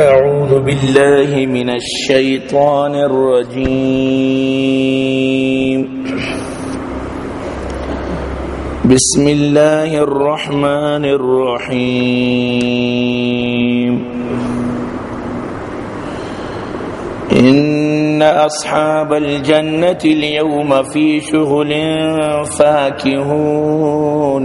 أعوذ بالله من الشيطان الرجيم. بسم الله الرحمن الرحيم. إن أصحاب الجنة اليوم في شغل فاكهون.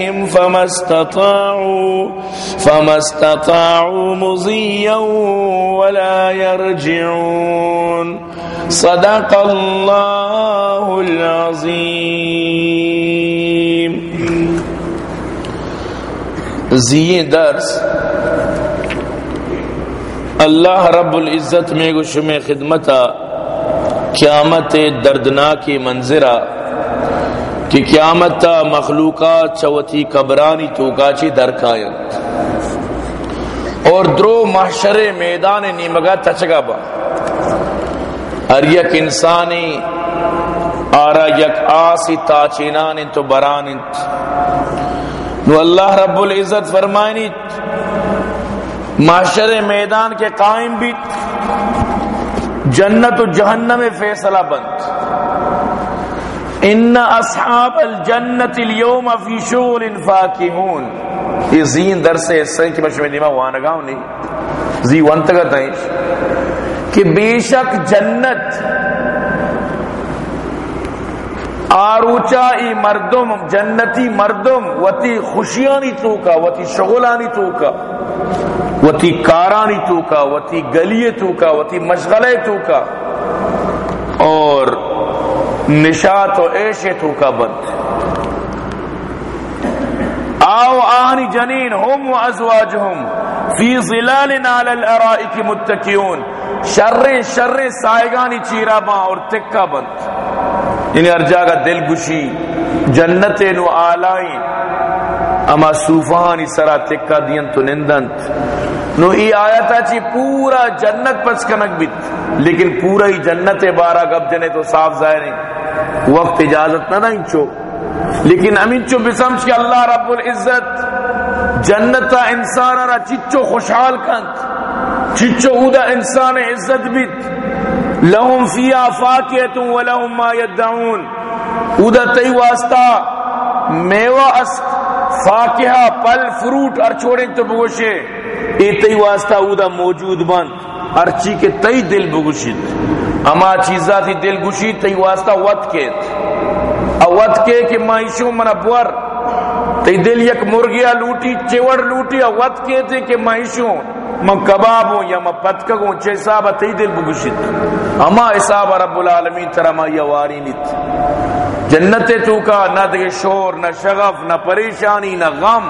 فما استطاعوا فما استطاعوا مضيا ولا يرجعون. صدق الله العظيم. زی درس. اللہ رب العزت میں گشم خدمتا قیامت دردناک منظرہ کہ قیامت تا مخلوقات چوتی قبرانی تو گاچی درکایت اور درو محشر میدان نیمگا تچگا با۔ ہر یک انسانی آرا یک آسی تاچینان تو بران نو اللہ رب العزت فرمائنی معاشر میدان کے قائم بھی جنت و جہنم فیصلہ بند۔ ان اصحاب الجنت اليوم فی شغل فاکہون یہ زین در سے حصہ کی مشہور دیما وانگاؤں نہیں۔ زی وانتگا تائش کہ بے شک جنت آروچا ای مردم، جنتی مردم، وتی خوشیانی توکا، وتی شغلانی توکا، وتی کارانی توکا، وتی گلی توکا، وتی مشغلے توکا۔ اور نشات و عیش توکا بند آو آہنی جنین ہم و ازواجہم فی ظلال علی الارائک متکیون شر شر سائگانی چیرا با اور تکا بند۔ یعنی ہر جاگہ دل گشی جنت نو آلائیں۔ اما صوفانی سرا تکا دین تو نندنت نو ای آیتا چی جی پورا جنت پس کنک بیت۔ لیکن پورا ہی جنت بارا گب جنے تو صاف ظاہر ہیں۔ وقت اجازت نہ نہ انچو۔ لیکن امین چو بسمش کہ اللہ رب العزت جنتا انسان را چچو خوشحال کند چچو اودا انسان عزت بیت۔ لهم فیا فاکیت و لهم ما یدعون۔ اودا تی واسطہ میوہ است۔ فاکہہ پل فروٹ ار چھوڑیں تو بگوشے ای تی واسطہ اودا موجود بند۔ ارچی کے تی دل بگوشید۔ اما چیزا تھی دل گوشی تی واسطہ وقت کیت اوت کے کہ مائشو من بور تی دل یک مرگیا لوٹی، چیوڑ لوٹی اوت کے تھے کہ مائشو من کباب ہوں یا من پتکگ ہوں چھ صاحب تی دل بگوشید۔ اما حساب رب العالمین ترہ ما یواری نیت جنت تو کا نہ دے شور، نہ شغف، نہ پریشانی، نہ غم،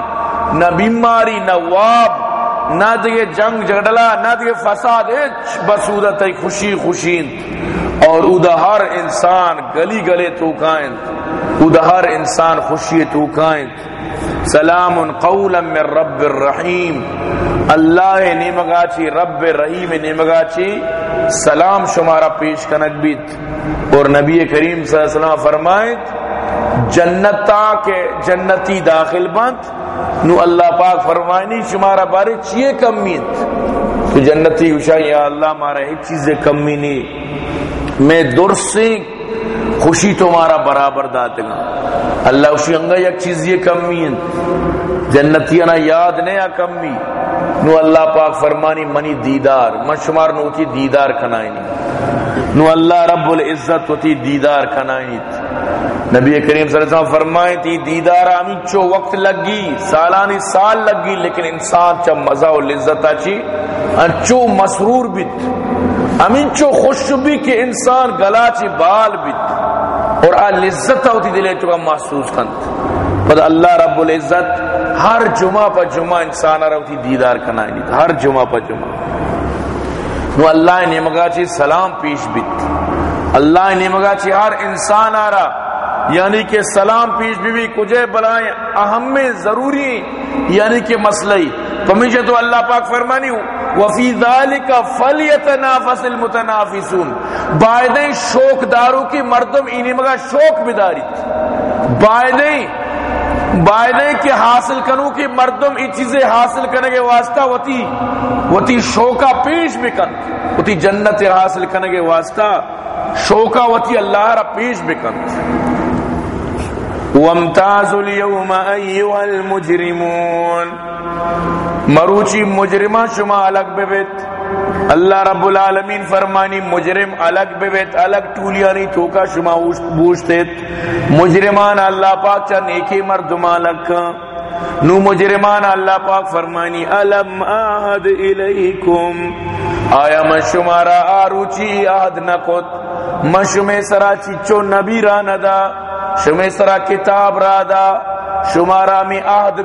نہ بیماری، نہ واب۔ نہ دیگه جنگ جگڑلا نہ دیگه فساد اچ خوشی خوشین۔ اور اودا ہر انسان گلی گلے تو کائن۔ ہر انسان خوشی تو کائن۔ سلام قولا من رب الرحیم۔ اللہ نیمگا چی رب رحیم نیمگا چی سلام شمارا پیش کنک بیت۔ اور نبی کریم صلی اللہ علیہ وسلم فرمائت جنتا کے جنتی داخل بند. نو اللہ پاک فرمائنی شمارا بارے چیئے کمیت تو جنتی ہوشا، یا اللہ مارا ایک چیز کمی نہیں. میں در سے خوشی تمہارا برابر داتے گا. اللہ اسی انگا یک چیز یہ کمی ہے. جنتی نا یاد نہیں یا کمی نو اللہ پاک فرمانی منی دیدار. من شمار نو کی دیدار کنائنی نو اللہ رب العزت ہوتی دیدار کنائنی نبی کریم صلی اللہ علیہ وسلم فرمائے تھی، دیدار آمین چو وقت لگی، سالانی سال لگی، لیکن انسان چا مزہ و لذت آچی چو مسرور بیت۔ امین چو خوش بھی کہ انسان گلا چی بال بیت۔ اور آ لذت ہوتی دلے چکا محسوس کند۔ پد اللہ رب العزت ہر جمعہ پر جمعہ انسان آرہ ہوتی دیدار کنائنی ہر جمعہ پر جمعہ۔ نو اللہ نے مگا چی سلام پیش بیت۔ اللہ نے مگا چی ہر انسان آرہ یعنی کہ سلام پیش بھی بھی کجے بلائیں، اہم ضروری یعنی کہ مسئلہی پمیشہ تو اللہ پاک فرمانی ہوں، وفی ذالک فلیتنافس المتنافسون بائدیں شوق دارو کی مردم اینی مگا شوق بداری بائدیں بائدیں کہ حاصل کنو کی مردم ای چیزیں حاصل کرنے کے واسطہ وتی وتی شوقہ پیش بکن وتی جنت حاصل کرنے کے واسطہ شوقہ وتی اللہ را پیش بکن وامتاز اليوم ایوہ المجرمون. مروچی مجرمہ شما الگ بیت اللہ رب العالمین فرمانی مجرم الگ بیت الگ ٹولیانی توکا شما بوشتیت. مجرمان اللہ پاک چا نیکی مردمان لکھا نو مجرمان اللہ پاک فرمانی علم آہد الیکم. آیا من شمارا آروچی آہد نکت من شمی سرا چچو نبی را ندا شمی سرا کتاب را دا شمارا می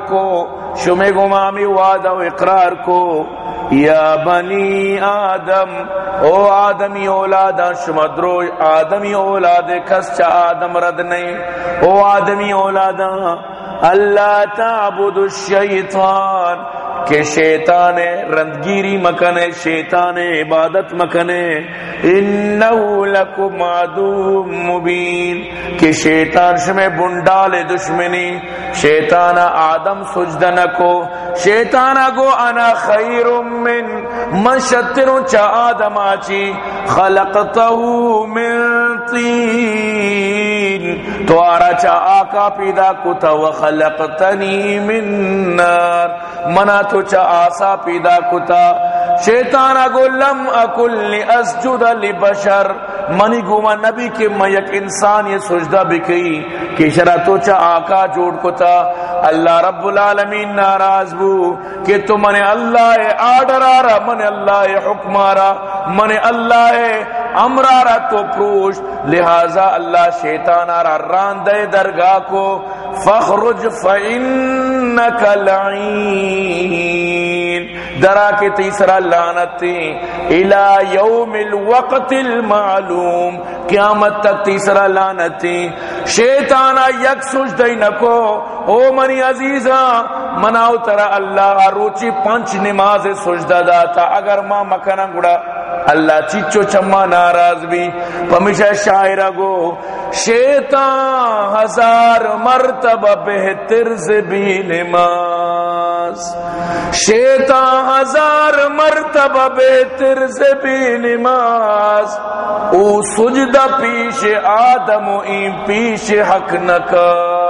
کو شمی گمامی وعدہ و اقرار کو۔ یا بنی آدم، او آدمی اولادا شما درو آدمی اولاد، کس چا آدم رد نہیں۔ او آدمی اولادا اللہ تعبد الشیطان، کہ شیطان رندگیری مکنے شیطان عبادت مکنے انہو لکم عدو مبین، کہ شیطان شمیں بندال دشمنی۔ شیطان آدم سجدن کو۔ شیطان گو انا خیر من من شتروں چا آدم آچی۔ خلقتہو من طین۔ تو آرا چا آقا پیدا کتا و خلقتنی من نار۔ منا تو چا آسا پیدا کتا۔ شیطان اگو لم اکل لی اسجد لبشر۔ منی گوما نبی کے میں یک انسان یہ سجدہ بکی کہ شرع تو چا آقا جوڑ کتا اللہ رب العالمین ناراض بو کہ تو من اللہ آڈر آرہ من اللہ حکم آرہ من اللہ امرارہ تو پروش۔ لہذا اللہ شیطان آرہ راندے درگاہ کو، فخرج فإنک لعین۔ درا کے تیسرا لعنتی الى یوم الوقت المعلوم۔ قیامت تک تیسرا لعنتی شیطانا یک دئی نکو او منی عزیزا مناو ترا اللہ روچی پنچ نماز سجدہ داتا۔ اگر ما مکنا گڑا اللہ چچو چما ناراض بھی، پمیشہ شاعرہ گو، شیطان ہزار مرتبہ بہتر سے بھی نماز شیطان ہزار مرتبہ بہتر سے بھی نماز او سجدہ پیش آدم و این پیش حق نکار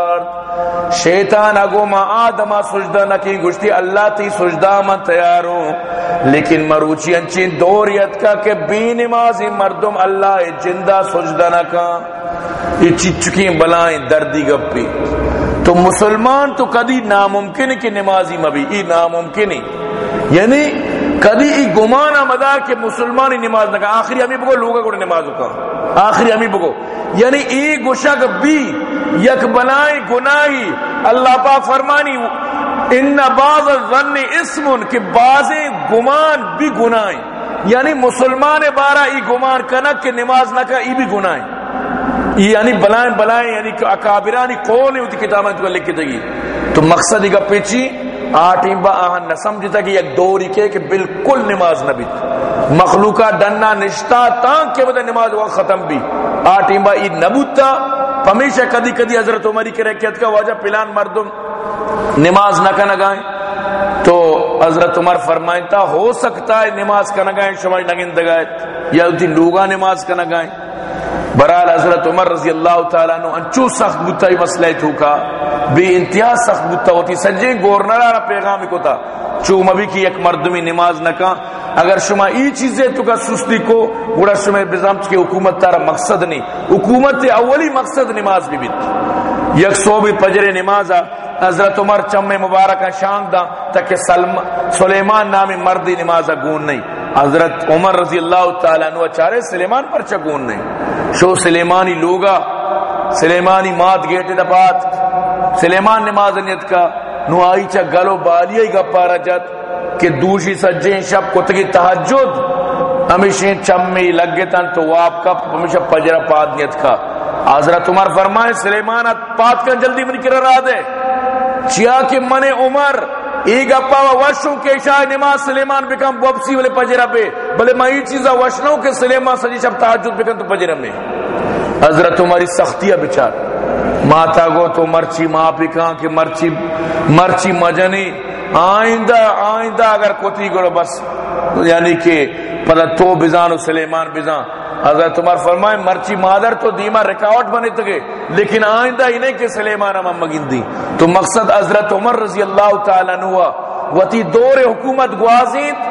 شیطان اگو ما آدم سجدہ نکی گشتی اللہ تی سجدہ من تیاروں لیکن مروچی انچی دوریت کا کہ بی نمازی مردم اللہ جندہ سجدہ نکا۔ یہ چچکی بلائیں دردی گپی تو مسلمان تو کدی ناممکن کہ نمازی مبی۔ ای ناممکن یعنی کدی ای گمانا مدار کہ مسلمانی نماز نکا آخری ہمیں بگو، لوگا کو نمازو کا آخری ہمیں بگو۔ یعنی ای گشک بی یک بنائی گناہی۔ اللہ پاک فرمانی، ان بعض الظن اسم کہ بعض گمان بھی گناہیں یعنی مسلمان بارہ ای گمان کنک کہ نماز نہ کا ای بھی گناہیں یعنی بلائیں بلائیں یعنی اکابرانی قول ہے ہوتی، کتابیں تو لکھ کے دگی تو مقصد ہی کا پیچھی آٹھیں با آہن نہ سمجھتا کہ یک دوری کے کہ بالکل نماز نہ بیت مخلوقہ ڈننا نشتا تاں کہ وہ نماز وقت ختم بھی۔ آٹھیں با ای نبوتا۔ ہمیشہ کدی کدی حضرت عمری کے رکیت کا وجہ پلان مردم۔ نماز نہ کنا گائیں تو حضرت عمر فرمائیں، تا ہو سکتا ہے نماز کنا گائیں شمائی نگن دگائت یا اتی لوگا نماز کنا گائیں برحال حضرت عمر رضی اللہ تعالیٰ عنہ انچو سخت بوتا ہی مسئلہ تو کا بے انتہا سخت بوتا ہوتی، سجے گورنر آرہ پیغامی کو تا۔ چو مبی کی ایک مردمی نماز نہ کان اگر شما ای چیزیں تو کا سستی کو بڑا شما بزامت کی حکومت تارا مقصد نہیں حکومت اولی مقصد نماز بھی بیت۔ یک سو بھی پجر نماز حضرت عمر چم مبارک شان دا، تاکہ سلیمان نامی مردی نماز گون نہیں حضرت عمر رضی اللہ تعالیٰ عنہ چارے سلیمان پر چگون نہیں شو سلیمانی لوگا، سلیمانی مات گیٹے دا بات، سلیمان نماز نیت کا، نو آئی چا گلو بالی گا پارا جت، کہ دوشی سجیں شب کتگی تحجد، ہمیشہ چم میں لگے تن تو واپ کا، ہمیشہ پجرہ پاد نیت کا۔ حضرت عمر فرمائے، سلیمان پات کا جلدی من کر رہا دے۔ چیا کہ من عمر ایک اپا وشو کے شاہ نماز سلیمان بکم بوپسی والے پجرہ پہ بلے میں یہ چیزا وشنو کہ سلیمان سجی شب تحجد بکم تو پجرہ میں حضرت عمری سختیہ بچار ماتا گو تو مرچی ماں پکاں کہ مرچی مرچی مجنی آئندہ آئندہ اگر کوتی کرو بس یعنی کہ پتہ تو بزان و سلیمان بزان حضرت عمر فرمائے، مرچی مادر تو دیما ریکارڈ بنے تگے لیکن آئندہ ہی نہیں کہ سلیمان ہم مگن دی۔ تو مقصد حضرت عمر رضی اللہ تعالیٰ نوا وتی دور حکومت گوازیت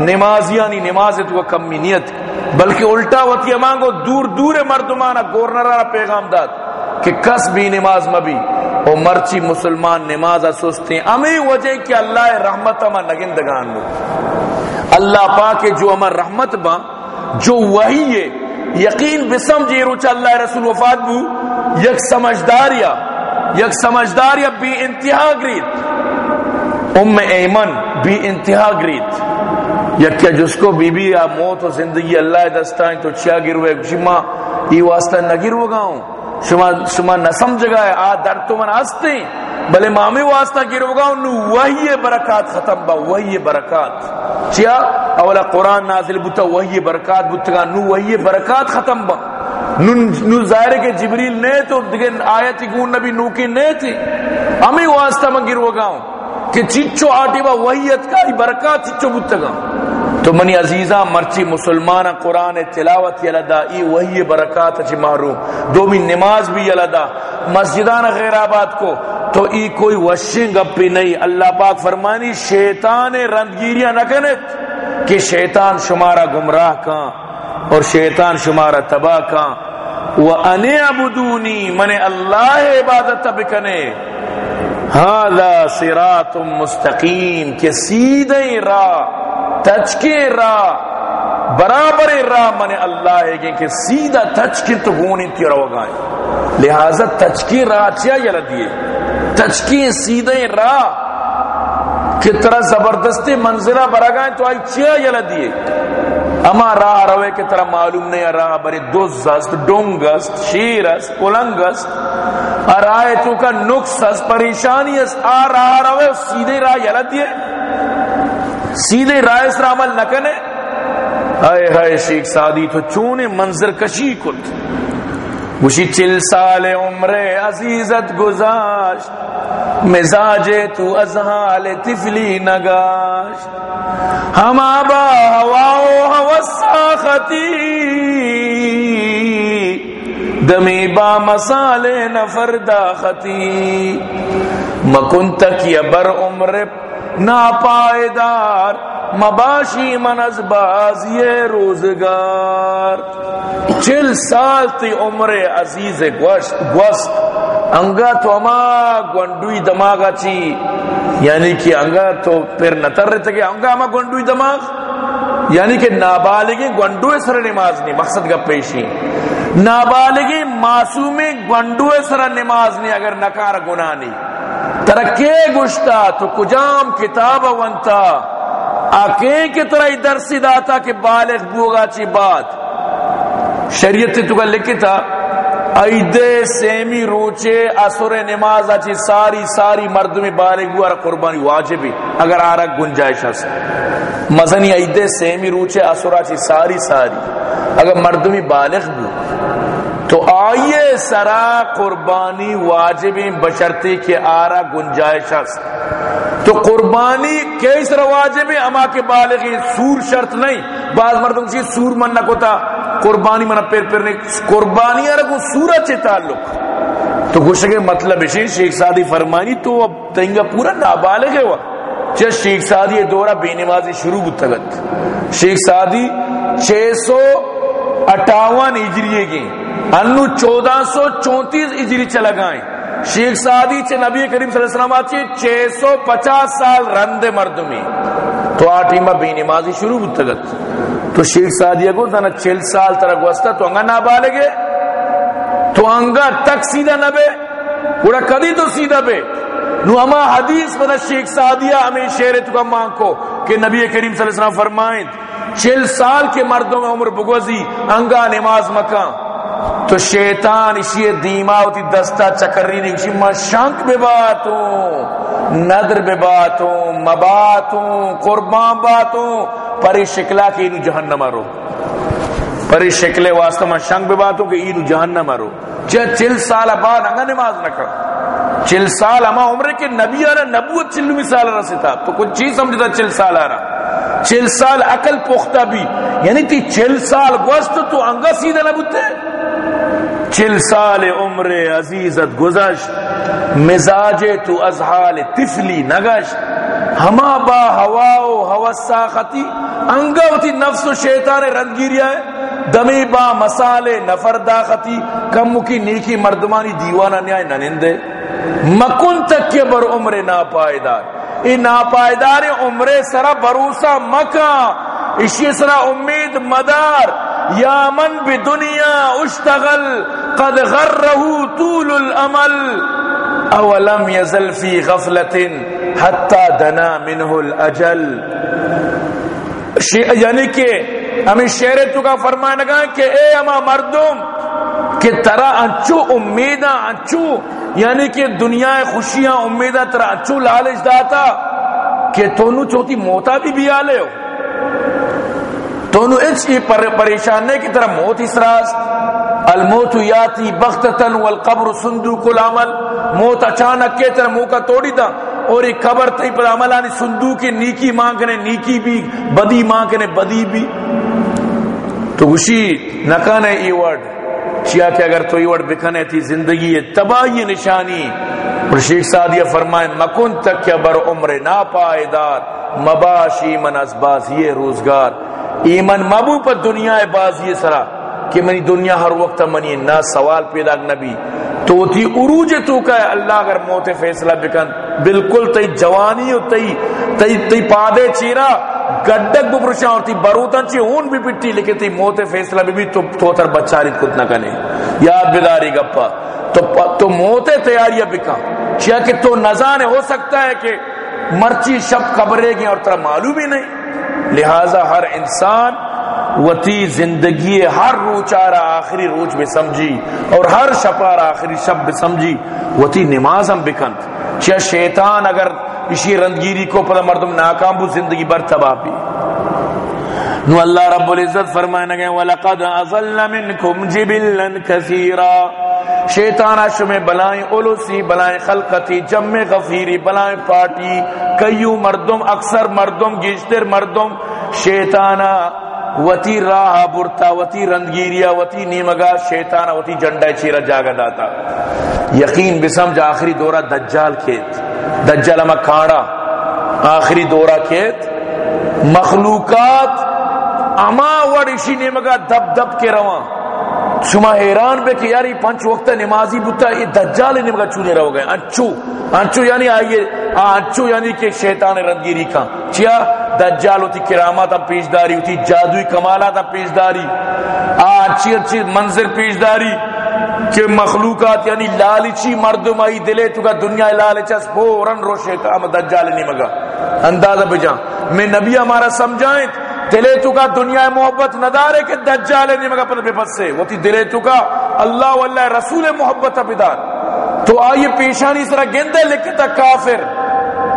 نمازیانی نمازت و کمی نیت۔ بلکہ الٹا وتی امانگو دور دور مردمانا گورنرہ پیغام داد کہ کس بھی نماز مبی۔ او مرچی مسلمان نماز سستے امی وجہ کہ اللہ رحمت اما نگندگان لو اللہ پاک جو امر رحمت با جو وہی ہے، یقین بسمجھے روچ اللہ رسول وفات بو، یک سمجھداریا یک سمجھداریا بھی انتہا گریت ام ایمن بھی انتہا گریت یک کیا جس کو بی بی یا موت و زندگی اللہ دستائیں تو چیا گروے شما یہ واسطہ نہ گرو گاؤں شما شما نہ سمجھ گئے آ در تو من ہستے بلے مامی واسطہ گرو گاؤں نو وہی برکات ختم با وہی برکات۔ چیا؟ اولا قرآن نازل بتا وہی برکات بتا نو وہی برکات ختم با۔ نو, نو ظاہر کے جبریل نے تو دیکھیں آیتی گون نبی نو کی نے تھی۔ ہمیں واسطہ من گرو گاؤں کہ چچو آٹی با وحیت کا برکات چچو بتا گاؤں تو منی عزیزہ مرچی مسلمان، قرآن تلاوت یلدا ای وہی برکات چی محروم دو بھی نماز بھی یلدا مسجدان غیر آباد کو، تو ای کوئی وشنگ اپی نہیں اللہ پاک فرمانی، شیطان رندگیریاں نہ کنت کہ شیطان شمارا گمراہ کان اور شیطان شمارا تباہ کان وَأَنِ عَبُدُونِي من اللہ عبادت بکنے هذا صراط مستقیم، کہ سیدھے راہ تچکے راہ برابر راہ من اللہ ہے کہ سیدھا تچکے تو گونی تیرا وگائیں لہذا تچکے راہ چیا یلا دیئے تچکے سیدھے راہ کہ طرح زبردستی منزلہ برگائیں تو آئی چیا یلا دیئے اما راہ روے کہ طرح معلوم نہیں راہ بری دوز است، ڈونگ است، شیر است، پلنگ است۔ اور آئے تو کا نقص است، پریشانی است۔ آ راہ روے سیدھے راہ یلا دیئے سیدھے رائے سر عمل نہ کنے آئے ہائے شیخ سادی تو چونے منظر کشی کت وشی چل سال عمر عزیزت گزاشت مزاج تو ازحال تفلی نگاشت ہم آبا ہواو ہوساختی دمی با مسال نفر داختی۔ مکن تک یا بر عمر ناپائیدار، مباشی من از بازی روزگار۔ چل سال تی عمر عزیز گوست انگا تو اما گونڈوی دماغا چی؟ یعنی کہ انگا تو پھر نتر رہتا کہ انگا اما گونڈوی دماغ؟ یعنی کہ نابالگی گونڈوے سر نماز نہیں مقصد کا پیشی۔ نابالگی معصومی گونڈوے سر نماز نہیں اگر نکار گناہ نہیں ترکے گشتا، تو کجام کتاب ونتا۔ آکے کے طرح درسی داتا کہ بالغ بوگا چی بات۔ شریعت تو کا لکھتا ایدے سیمی روچے اثر نماز اچھی ساری ساری مرد میں بالغ بو قربانی واجبی، اگر آرک گنجائش ہے مزنی ایدے سیمی روچے اثر اچھی ساری ساری۔ اگر مرد میں بالغ بو تو آئیے سرا قربانی واجبی بشرتی کے آرہ گنجائش ہے تو قربانی کیس رواجب ہے اما کے بالغی سور شرط نہیں۔ بعض مردوں کی سور من نہ کوتا، قربانی من پیر پیر نے قربانی ارے کو سورج سے تعلق۔ تو گوشت کے مطلب ہے، شیخ سادی فرمانی تو اب تنگا پورا نابالغ ہے وہ۔ چہ شیخ سادی دورہ بے نمازی شروع بتگت شیخ سادی چھ سو اٹھاون ہجریے کی۔ انو چودہ سو چونتیس ہجری چلا گائیں شیخ سعدی چھ نبی کریم صلی اللہ علیہ وسلم آچے چھ سو پچاس سال رند مردمی تو آٹھی ماں بی نمازی شروع بتگت تو شیخ سعدی اگو دانا چل سال ترک وستا تو انگا نابالگے تو انگا تک سیدھا نبے۔ پورا کدی تو سیدھا بے۔ نو اما حدیث بنا شیخ سعدیہ ہمیں شیر تو کا ماں کو کہ نبی کریم صلی اللہ علیہ وسلم فرمائیں۔ چل سال کے مردوں میں عمر بگوزی، انگا نماز مکان تو شیطان اسی دیما ہوتی دستا چکری نہیں، اسی ما شنک بے باتوں ندر بے باتوں، مباتوں، قربان باتوں۔ پری شکلا کہ اینو جہنم رو پری شکلے واسطہ ما شنک بے باتوں کہ اینو جہنم رو چل چل سال بعد انگا نماز نکڑ چل سال اما عمر کے نبی آرہ نبوت چلومی سال رسی تھا تو کچھ چیز سمجھتا چل سال آرہ چل سال عقل پختہ بھی یعنی تی چل سال گوشت تو انگا سیدھا نہ نبوتے چل سال عمر عزیزت گزشت، مزاج تو از حال تفلی نگشت۔ ہما با ہوا و ہوا ساختی، انگا ہوتی نفس و شیطان رنگیری ہے۔ دمی با مسال نفر داختی، کم کی نیکی مردمانی دیوانہ نیائے ننندے۔ مکن تک کے بر عمر ناپائیدار۔ ای ناپائیدار عمر سرا بروسا مکہ اسی سرا امید مدار، یا من بدنیا اشتغل، قد غره طول الامل۔ اولم يزل في غفلة حتى دنا منه الاجل۔ یعنی کہ ہمیں شعر تو کا فرمانا گا کہ اے اما مردم کہ ترا انچو امیدہ انچو یعنی کہ دنیا خوشیاں امیدہ ترا انچو لالچ داتا، کہ تونو چوتی موتا بھی بھی آلے ہو۔ تونو اچ پریشان نہیں کی طرح موت اس راست الموت یاتی بختتن والقبر صندوق العمل۔ موت اچانک کے طرح موقع توڑی دا۔ اور ایک قبر تی پر عمل آنی صندوق نیکی مانگنے، نیکی بھی، بدی مانگنے، بدی بھی۔ تو گوشی نکانے ای ورڈ۔ چیا کہ اگر تو ای ورڈ بکنے تھی زندگی یہ تباہی نشانی۔ اور شیخ سعدیہ فرمائے مکن تک کیا بر عمر ناپائیدار، مباشی من از بازی روزگار۔ ایمن مبو پر دنیا بازی سرا، کہ منی دنیا ہر وقت منی نہ سوال پیدا نبی۔ تو تھی عروج تو کہ اللہ اگر موت فیصلہ بکن، بالکل تی جوانی تی تی تی پادے چیرا۔ گڈک بپرشاں اور تی بروتن چی اون بھی پٹی لیکن تی موت فیصلہ بھی, بھی تو تو بچاری کت نہ کنے۔ یاد بداری گپا تو تو موت تیاریاں بکا چیا کہ تو نزان ہو سکتا ہے کہ مرچی شب قبرے گی اور ترا معلوم ہی نہیں۔ لہذا ہر انسان وتی زندگی ہر روچارا آخری روچ میں سمجھی اور ہر شپار آخری شب میں سمجھی۔ وتی نماز ہم بکند چیا شیطان اگر اسی رندگیری کو پتہ مردم ناکام بو زندگی بر تباہ بھی۔ نو اللہ رب العزت فرمائے گئے وَلَقَدْ أَظَلَّ مِنْكُمْ جِبِلًا كَثِيرًا۔ شیطان اشو بلائیں اولوسی، بلائیں خلقتی جمع غفیری، بلائیں پارٹی کئیو مردم، اکثر مردم گیشتر مردم۔ شیطانا وتی راہ برتا، وتی رندگیریا وتی نیمگا شیطانا وتی جنڈا چیرا جاگا داتا۔ یقین بسمجھ آخری دورہ دجال کھیت۔ دجال اما کھاڑا آخری دورہ کھیت، مخلوقات اما وڑشی نمگا دب دب کے رواں۔ شما حیران بے کہ یاری پنچ وقت نمازی بتا یہ دجال نمگا چونے رہو گئے۔ انچو انچو یعنی آئیے انچو یعنی کہ شیطان رنگیری کا۔ چیا؟ دجال ہوتی کرامات پیشداری، ہوتی جادوی کمالات پیشداری۔ آ اچھی اچھی منظر پیشداری۔ کہ مخلوقات یعنی لالچی مردم آئی دلے تو کا دنیا لالچ اس فورن روشے کا ہم دجال نہیں مگا۔ اندازہ بجا میں نبی ہمارا سمجھائیں دلے تو کا دنیا محبت ندارے کہ دجال نہیں مگا پر بے پس سے۔ وہ تھی دلے تو کا اللہ واللہ رسول محبت ابدار۔ تو آئیے پیشانی سرا گندے لکھتا کافر۔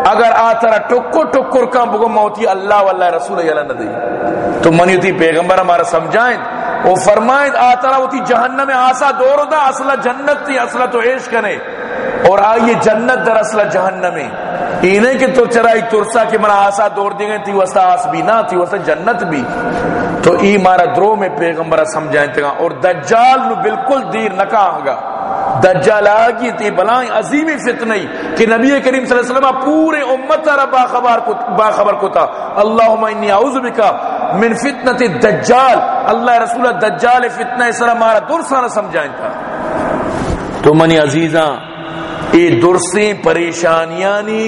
اگر آترا ٹکو ٹکر کا بگو موتی اللہ واللہ رسول اللہ نہ دی تو منیتی پیغمبر ہمارا سمجھائیں۔ وہ فرمائیں آترا وہ تھی جہنم میں آسا دور دا اصلا جنت تھی اصلا تو عیش کرے اور آئیے جنت در اصلا جہنم میں۔ اینے کہ تو چرائی ترسا کہ منا آسا دور دی گئے تھی وستا آس بھی نہ تھی وستا جنت بھی۔ تو ای مارا درو میں پیغمبر سمجھائیں تھے اور دجال نو بالکل دیر نکا گا۔ دجال آگی تھی بلائیں، عظیمی فتنی کہ نبی کریم صلی اللہ علیہ وسلم پورے امت را باخبر کو باخبر کو تھا اللہم انی اعوذ بکا من فتنت الدجال. اللہ رسول دجال فتنہ اسرا مارا. درسانا سمجھائیں تھا تو منی عزیزاں اے درسیں پریشانیانی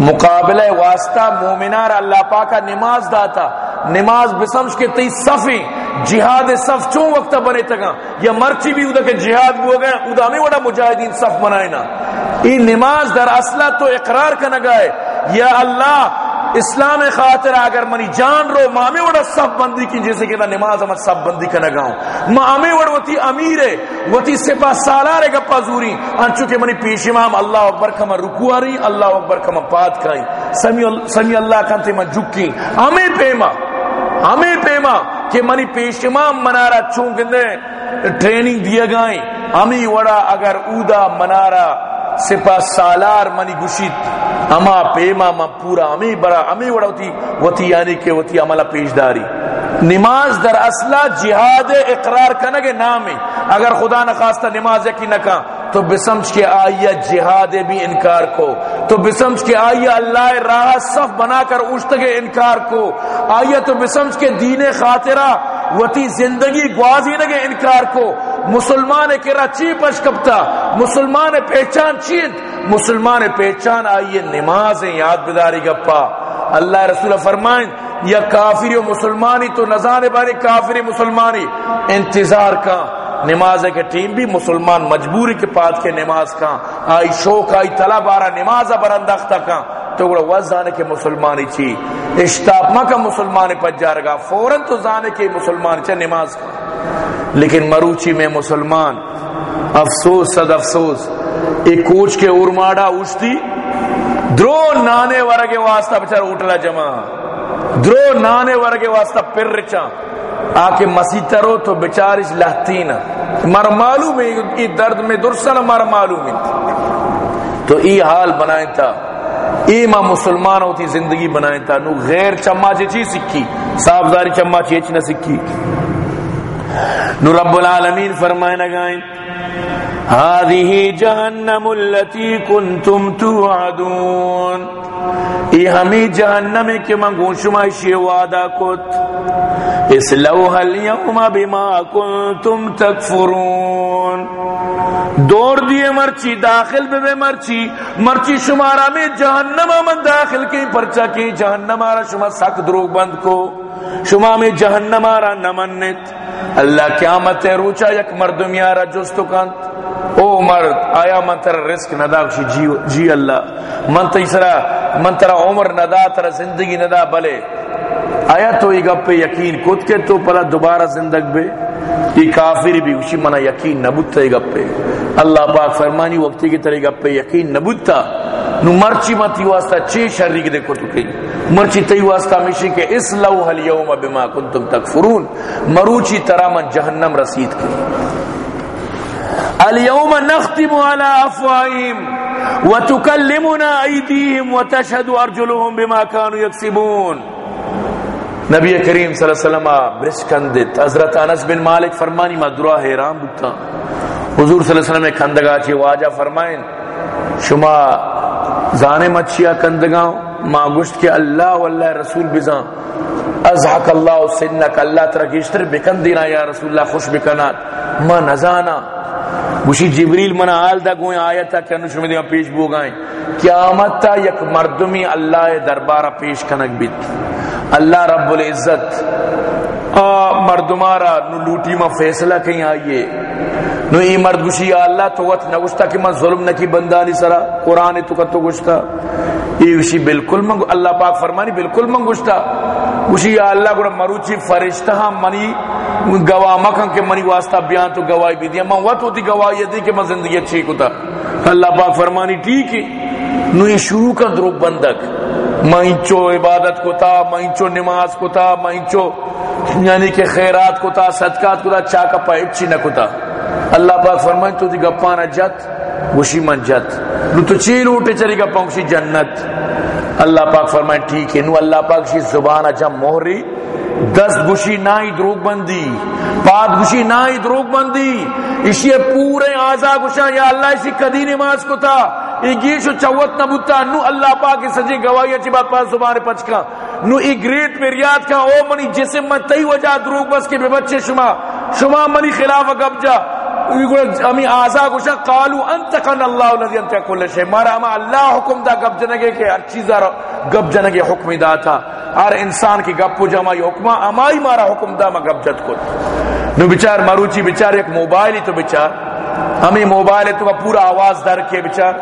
مقابلہ واسطہ مومنار اللہ پاکا نماز داتا. نماز بسمش کے تی صفیں. جہاد صف چون وقت بنے تگا یا مرچی بھی ادا کہ جہاد بھی ہو گیا ادا میں وڑا مجاہدین صف بنائے نا یہ نماز در اصلہ تو اقرار کا نگائے یا اللہ اسلام خاطر اگر منی جان رو، مامی وڑا صف بندی کی، جیسے کہ نماز ہمیں صف بندی کا نگاؤں مامی وڑا وتی امیر ہے، وتی سپا سالار ہے، گپا زوری۔ انچو کہ منی پیش امام، اللہ اکبر کما رکو رہی اللہ اکبر کما پات کھائی۔ سمی سمی اللہ کانتے میں جھکی۔ ہمیں پیما ہمیں پیما کہ منی پیشمام منارا چونکندے ٹریننگ دیا گائیں۔ ہمیں وڑا اگر اودا منارا سپا سالار منی گشید اما پیما ما پورا ہمیں برا ہمیں وڑا ہوتی وتی یعنی کہ وتی عملہ پیشداری. نماز در اصلہ جہاد اقرار کنگے نامی اگر خدا نخواستہ نماز یکی نکا تو بسمج کے آئیہ جہاد بھی انکار کو. تو بسمج کے آئیہ اللہ راہ صف بنا کر اجتگے انکار کو. آئیہ تو بسمج کے دین خاطرہ وتی زندگی گوازی نگے انکار کو. مسلمان کرا چی پش کپتا مسلمان پہچان چیت؟ مسلمان پہچان آئیے نماز یاد بداری گپا۔ اللہ رسول فرمائیں، یا کافری و مسلمانی تو نظانے بارے کافری مسلمانی۔ انتظار کا نماز کے ٹیم بھی مسلمان مجبوری کے پاس کے نماز کا آئی شوق، آئی طلب آرہ نماز برانداختہ کا تو گڑا وز زانے کے مسلمانی چی اشتاپما کا مسلمانی پر جا رگا فوراں تو زانے کے مسلمان چاہ نماز کا لیکن مروچی میں مسلمان افسوس، صد افسوس۔ ایک کوچ کے ارماڑا اوشتی درو نانے ورگے واسطہ بچار اٹھلا جمع۔ درو نانے ورگے واسطہ پر رچا آکے مسیح ترو تو بچارش لہتین مارا معلوم ہے یہ درد میں درسن مارا معلوم ہے۔ تو ای حال بنائیں تھا ای ماں مسلمان ہوتی زندگی بنائیں تھا نو غیر چما چی چی سکھی؟ صافداری چما چیچ نہ سکھی؟ نو رب العالمین فرمائے نگائیں۔ هذه جہنم التي كنتم توعدون. ای ہمیں جہنم کے منگون شما شی وعدہ کت. اس لوح اليوم بما كنتم تکفرون دور دیے مرچی، داخل بے مرچی. مرچی شمارا میں جہنم من داخل کی پرچا کی، جہنم آرہ شما سک دروگ بند کو. شما میں جہنم آرہ نمنت. اللہ قیامت روچا یک مردم یارا جستو کانت او مرد آیا من تر رزق ندا جی, جی اللہ۔ من تیسرا من تر عمر ندا تر زندگی ندا بلے۔ آیا تو یہ گپ یقین کت کے تو پلا دوبارہ زندگ بے؟ یہ کافر بھی اسی منہ یقین نبوتا یہ گپ اللہ پاک فرمانی وقتی کی طرح گپ یقین نبوتا نو مرچی متی واسطہ چی شرری کے دیکھو تو کئی مرچی تی واسطہ مشی کے اس لوح اليوم بما کنتم تکفرون۔ مروچی طرح من جہنم رسید کی۔ اليوم نختم على افواہیم وتکلمنا ایدیہم وتشہد ارجلهم بما كانوا یکسبون۔ نبی کریم صلی اللہ علیہ وسلم برش کندت۔ حضرت انس بن مالک فرمانی ما درا حیران بتا حضور صلی اللہ علیہ وسلم کندگا چی واجہ فرمائیں شما زانے مچیا کندگاں ما گشت کے اللہ واللہ رسول بزاں۔ ازحق اللہ سنک، اللہ ترکیشتر بکن دینا یا رسول اللہ، خوش بکنات۔ ما نزانا۔ گوشی جبریل منا آل دا گوئیں آیتا کہ انو شمیدی میں پیش بو گائیں قیامت تا یک مردمی اللہ دربارہ پیش کنک بیت۔ اللہ رب العزت، آ مردمارا نو لوٹی ما فیصلہ کہیں آئیے نو ای مرد گوشی، یا اللہ تو وقت نگوشتا کہ من ظلم نکی بندانی سرا، قرآن تو کتو گوشتا۔ ای گوشی بالکل من اللہ پاک فرمانی بالکل من گوشتا۔ گوشی، یا اللہ گوڑا مروچی فرشتہ ہم منی، گواہ مکن کہ منی واسطہ بیان تو گواہی بھی دیا۔ من وقت ہوتی گواہی دی کہ من زندگی اچھی کتا۔ اللہ پاک فرمانی ٹھیک ہے۔ نو ای شروع کا دروگ بندک۔ مائنچو عبادت کو تا، مائنچو نماز کو تا، مائنچو یعنی کہ خیرات کو تا، صدقات کو تا، چاکا پا اچھی نہ کو تا۔ اللہ پاک فرمائے، تو دی گپانا جت، وشی من جت۔ نو تو چیل اٹھے چلی گپا، وشی جنت۔ اللہ پاک فرمائے، ٹھیک ہے۔ نو اللہ پاک شی زبان جم مہری دست گوشی نہ ہی دروگ بندی پاد گوشی نہ ہی دروگ بندی۔ اسی پورے آزا گوشا یا اللہ اسی قدی نماز کو تھا۔ ای گیشو چوت نبوتا نو اللہ پاک سجی گواہی اچھی بات پاس زبان پچکا نو ای گریٹ میں ریاد کا، او منی جسم میں تی وجہ دروگ بس کے بے بچے شما۔ شما منی خلاف گب جا۔ امی آزا گوشا، قالو انتقن اللہ الذي انت كل شيء مارا اما اللہ حکم دا گب جنگے کہ ہر چیز گب جنگے حکم دا تھا۔ ہر انسان کی گپ جمع حکم امائی مارا حکم دا ما گب جت کو نو بیچار مروچی بیچار ایک موبائل ہی تو بیچار ہمیں موبائل تو پورا آواز در کے بیچار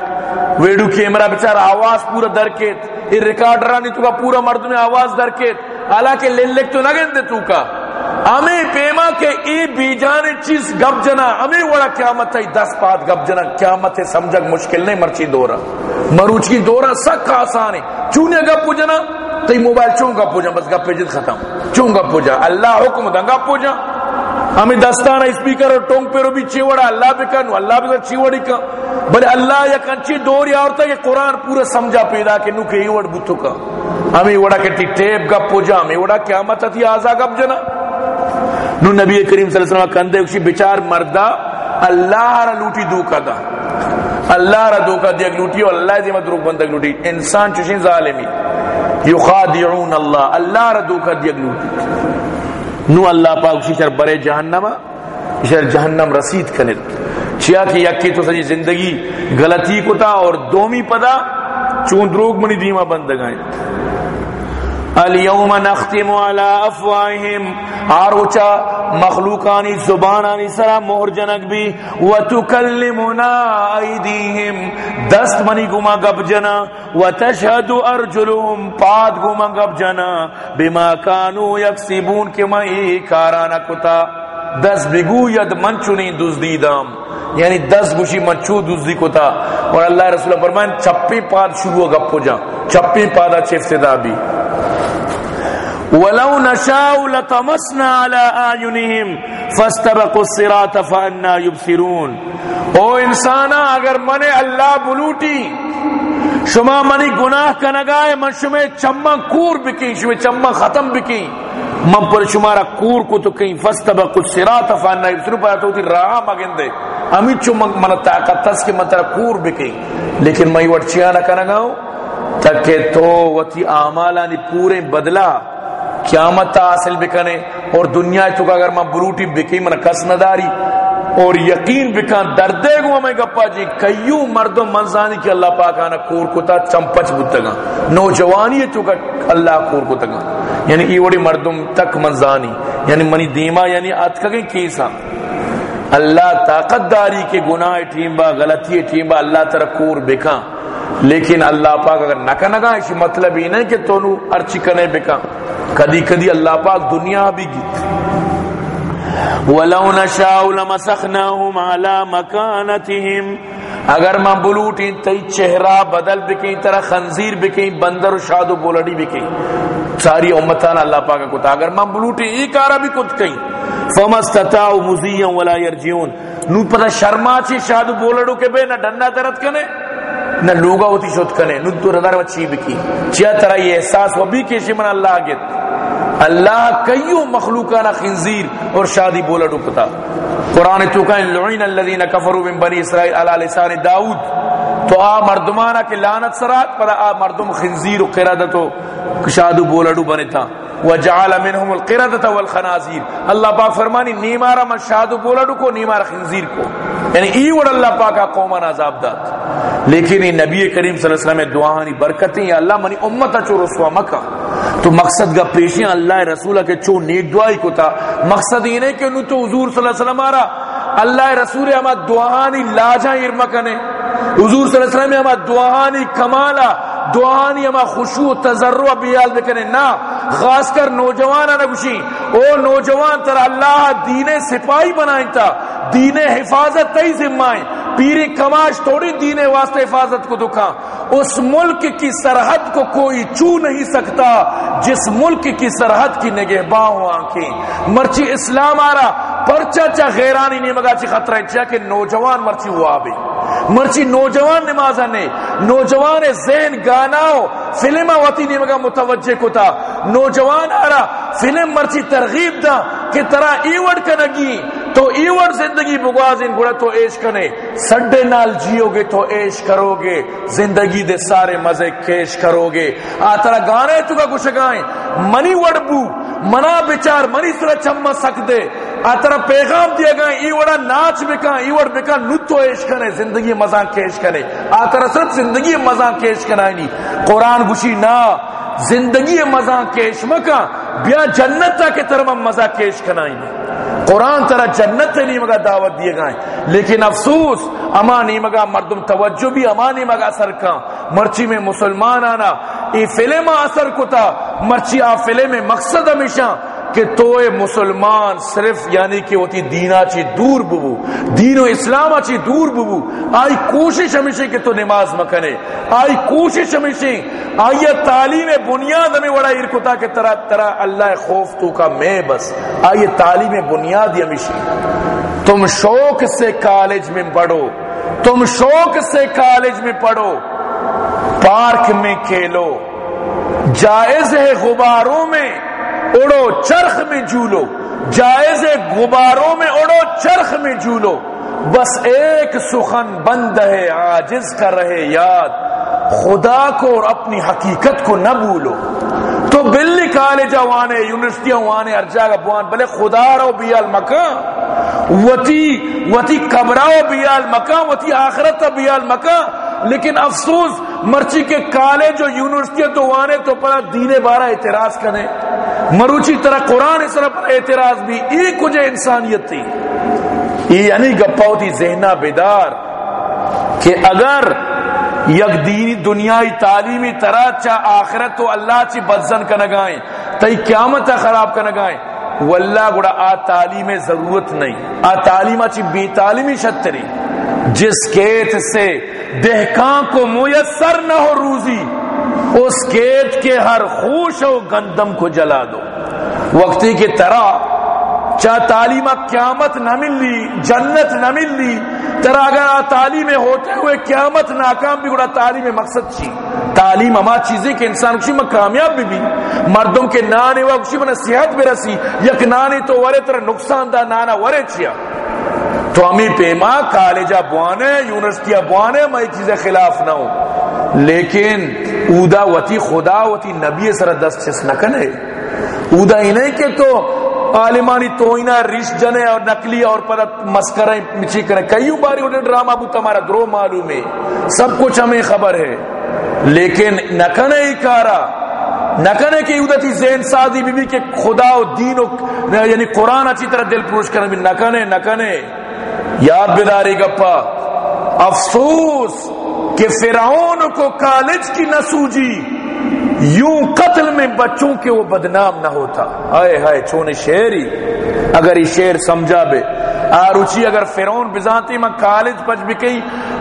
ویڈیو کیمرہ بیچار آواز پورا در کے۔ یہ ریکارڈرانی تو پورا مرد آواز در کے۔ حالانکہ للک تو نہ گندے تو کا۔ ہمیں پیما کے ای بیجانے چیز گب جنا ہمیں وڑا قیامت ہے دس پات گب جنا، قیامت ہے سمجھک مشکل نہیں، مرچی دورا۔ مروچ کی دورا سک آسان ہے چونے گپ جنا تی موبائل چون گپ پوجا، بس گپ جد ختم۔ چون گپ پوجا، اللہ حکم دا پوجا۔ ہمیں دستانہ اسپیکر اور ٹونگ پیرو بھی چیوڑا، اللہ بھی کنو، اللہ بھی چیوڑی کا۔ بلے اللہ یا کنچی دور یا ہوتا قرآن پورا سمجھا پیدا کہ نو کہ وڑ بتو کا۔ ہمیں وڑا کہ ٹیپ گپ پوجا ہمیں وڑا قیامت تھی آزا گپ جنا نو نبی کریم صلی اللہ علیہ وسلم کندے اکشی بچار مردہ، اللہ را لوٹی دوکا دا۔ اللہ را دوکا دیا لوٹی اور اللہ دیمہ دروک بندگ لوٹی۔ انسان چوشین ظالمی۔ یخادعون اللہ اللہ را دوکا دیا لوٹی۔ نو اللہ پاک اکشی شر برے جہنم شر جہنم رسید کنید چیا کہ یکی تو سجی زندگی غلطی کو تا اور دومی پدا، چون دروگ منی دیمہ بندگائیں۔ اليوم نختم على افواههم آروچا مخلوقانی زبانانی سرا مہر جنک بھی. وتکلمنا ایدیہم. دست منی گما گب جنا. وتشهد ارجلهم پاد گما گب جنا. بما كانوا یکسبون کہ میں کارانا کتا. دس بگو ید من منچونی دزدیدام یعنی دس گوشی منچو دزدی کتا. اور اللہ رسول فرمائن، چپی پاد شروع گپ ہو جا چپی پادا چفت دا بھی ولو نشاء لطمسنا على اعينهم فاستبقوا الصراط فانا يبصرون. او انسانا، اگر من اللہ بلوٹی، شما منی گناہ کنگائے، من شما چمہ کور بکی، شما چمہ ختم بکی، من پر شمارا کور کو تو کہیں، فاستبقوا الصراط فانا يبصرون، پر تو راہ مگندے۔ امی چو من طاقت تس کے من ترا کور بکی۔ لیکن میں وڑچیاں نہ کنگاؤں؟ تک تو وتی اعمالانی پورے بدلا قیامت تا حاصل بکنے، اور دنیا تو اگر میں بروٹی بکی من کس نداری اور یقین بکان دردے گو ہمیں گپا جی کئیو مردو منزانی کی اللہ پاک آنا کور کتا، چمپچ بودتگا نوجوانی تو کا اللہ کور کتا یعنی ای وڑی مردم تک منزانی یعنی منی دیما یعنی اتکگیں کیسا۔ اللہ طاقت داری کے گناہ ٹھیمبا، غلطی ٹھیمبا، اللہ ترہ کور بکا لیکن اللہ پاک اگر نکا نگا اسی مطلب ہی نہیں کہ تونو ارچی کنے بکا کدی کدی اللہ پاک دنیا بھی گیت۔ وَلَوْ نَشَاءُ لَمَسَخْنَاهُمْ عَلَى مَكَانَتِهِمْ۔ اگر من بلوٹی تی چہرہ بدل بکیں طرح خنزیر بکیں، بندر و شاد و بولڑی بکیں۔ ساری امتان اللہ پاک کو تا۔ اگر من بلوٹی ایک آرہ بھی کت کہیں فَمَسْتَتَاؤُ مُزِيًّا وَلَا يَرْجِعُونَ۔ نو پتہ شرما چی شاد و بولڑو کے بے، نہ ڈنڈا درد کنے۔ نہ لوگا ہوتی شد کنے نو تو ردار وچی بکی چیا طرح یہ احساس و بھی کیشی من اللہ آگت اللہ کئیو مخلوقانا خنزیر اور شادی بولا ڈکتا قرآن تو کہیں، لعین الذین کفروا من بنی اسرائیل علی لسان داؤد۔ تو آ مردمانا کے لعنت سرات، پر آ مردم خنزیر و قردتو شادو بولا ڈو بنتا وجعل منهم القردة والخنازير. اللہ پاک فرمانی نیمارا من شادو بولا ڈو کو، نیمارا خنزیر کو. یعنی ای وڑ اللہ پاک قومان عذاب دات لیکن یہ نبی کریم صلی اللہ علیہ وسلم دعانی برکتیں، یا اللہ منی امتا چو رسوا مکہ. تو مقصد کا پیشیاں اللہ رسولہ کے چو نیک دعائی کو تھا مقصد یہ نہیں کہ انہوں تو حضور صلی اللہ علیہ وسلم آرہا اللہ رسول ہما دعانی لاجا ارمکنے. حضور صلی اللہ علیہ وسلم ہما دعانی کمالا دعانی ہما خشوع تذرع بیال بکنے. نا، خاص کر نوجوان نگوشی او نوجوان تر اللہ دین سپاہی بنائیں تا، دین حفاظت تی ذمائیں پیری کماش توڑی دین واسطے حفاظت کو دکھا. اس ملک کی سرحد کو کوئی چو نہیں سکتا، جس ملک کی سرحد کی نگہ باہوں آنکھیں. مرچی اسلام آرہ پرچا چا غیرانی نہیں مگا چی خطرہ چا کہ نوجوان مرچی ہوا بھی مرچی نوجوان نمازہ نے، نوجوان ذہن گاناو فلم وطی نہیں متوجہ کو تا۔ نوجوان آرہ فلم مرچی ترغیب دا کہ ترا ایوڑ کنگی، تو ایوڑ زندگی بگوازن گڑا تو ایش کنے۔ سڈے نال جیو گے تو ایش کرو گے زندگی دے سارے مزے کیش کرو گے آترا گانے تو کا کچھ گائیں منی وڑ بو منا بچار، منی سر چمہ سک دے آترا پیغام دیا گا ای وڑا ناچ بکا، ای وڑ بکا، نتو ایش کنے، زندگی مزاں کیش کنے۔ آترا صرف زندگی مزاں کیش کنائنی قرآن گوشی نا، زندگی مزاں کیش مکا، بیا جنت تا کے طرف مزاں کیش کنائنی قرآن ترا جنت نہیں مگا دعوت دیے گئے۔ لیکن افسوس، اما نہیں مگا مردم توجہ بھی، اما نہیں مگا اثر کا۔ مرچی میں مسلمان آنا، ای فلم اثر کو تھا مرچی آ فلم مقصد ہمیشہ کہ تو اے مسلمان صرف یعنی کہ ہوتی دینا چی دور ببو دین و اسلام چی دور ببو آئی کوشش ہمیشہ کہ تو نماز مکنے آئی کوشش ہمیشہ۔ آئی تعلیم بنیاد ہمیں وڑا ارکتا کہ ترا ترا اللہ خوف تو کا میں بس۔ آئی تعلیم بنیاد ہمیشہ۔ تم شوق سے کالج میں پڑھو تم شوق سے کالج میں پڑھو۔ پارک میں کھیلو۔ جائز ہے غباروں میں۔ اڑو چرخ میں جولو جائز غباروں میں اڑو چرخ میں جولو بس ایک سخن بند ہے، عاجز کر رہے یاد۔ خدا کو اور اپنی حقیقت کو نہ بھولو۔ تو بلی کالج وانے یونیورسٹیاں وانے ہر جگہ بوان بلے خدا رو بیال مکان۔ وتی وتی قبراو بیال مکان، وتی آخرت بیال مکان۔ لیکن افسوس مرچی کے کالج اور یونیورسٹیاں تو وانے تو پر دین بارہ اعتراض کرنے۔ مروچی طرح قرآن اس طرح پر اعتراض بھی یہ کچھ انسانیت تھی۔ یہ یعنی گپا ہوتی ذہنہ بیدار کہ اگر یک دینی دنیای تعلیمی طرح چا آخرت تو اللہ چی بدزن کا نگائیں تئی قیامت خراب کا نگائیں واللہ گڑا آ تعلیم ضرورت نہیں، آ تعلیم چی بی تعلیمی شتری جس کیت سے دہکان کو میسر نہ ہو روزی، اس کیت کے ہر خوش ہو گندم کو جلا دو۔ وقتی کے طرح چاہ تعلیم قیامت نہ ملی، جنت نہ ملی، ترا اگر تعلیم ہوتے ہوئے قیامت ناکام بھی گڑا تعلیم مقصد چی؟ تعلیم اما چیزیں کہ انسان کسی میں کامیاب بھی بھی مردم کے نانے و کسی میں صحت بھی رسی، یک نانے تو ورے طرح نقصان دا نانا ورے چیا۔ تو ہمیں پیما، کالجہ بوانے، یونیورسٹیاں بوانے، میں چیزیں خلاف نہ ہوں۔ لیکن اودا وتی خدا، وتی نبی سر دست چس نہ کنے۔ اودا ہی نہیں کہ تو عالمانی توئینا ریش جنے اور نقلی اور پر مسکریں مچی کریں کئیوں باری انہیں ڈرامہ بو تمہارا درو معلوم ہے سب کچھ ہمیں خبر ہے۔ لیکن نکنے ہی کارا۔ نہ نکنے کی ادتی ذہن سازی بھی بھی کہ خدا و دین و یعنی قرآن اچھی طرح دل پروش کرنے بھی نکنے نکنے یاد بیداری گپا، افسوس کہ فرعون کو کالج کی نہ سوجی یوں قتل میں بچوں کے وہ بدنام نہ ہوتا۔ آئے ہائے چونے شہری اگر یہ شہر سمجھا بے۔ آروچی اگر فیرون بزانتی میں کالج پچ بکئی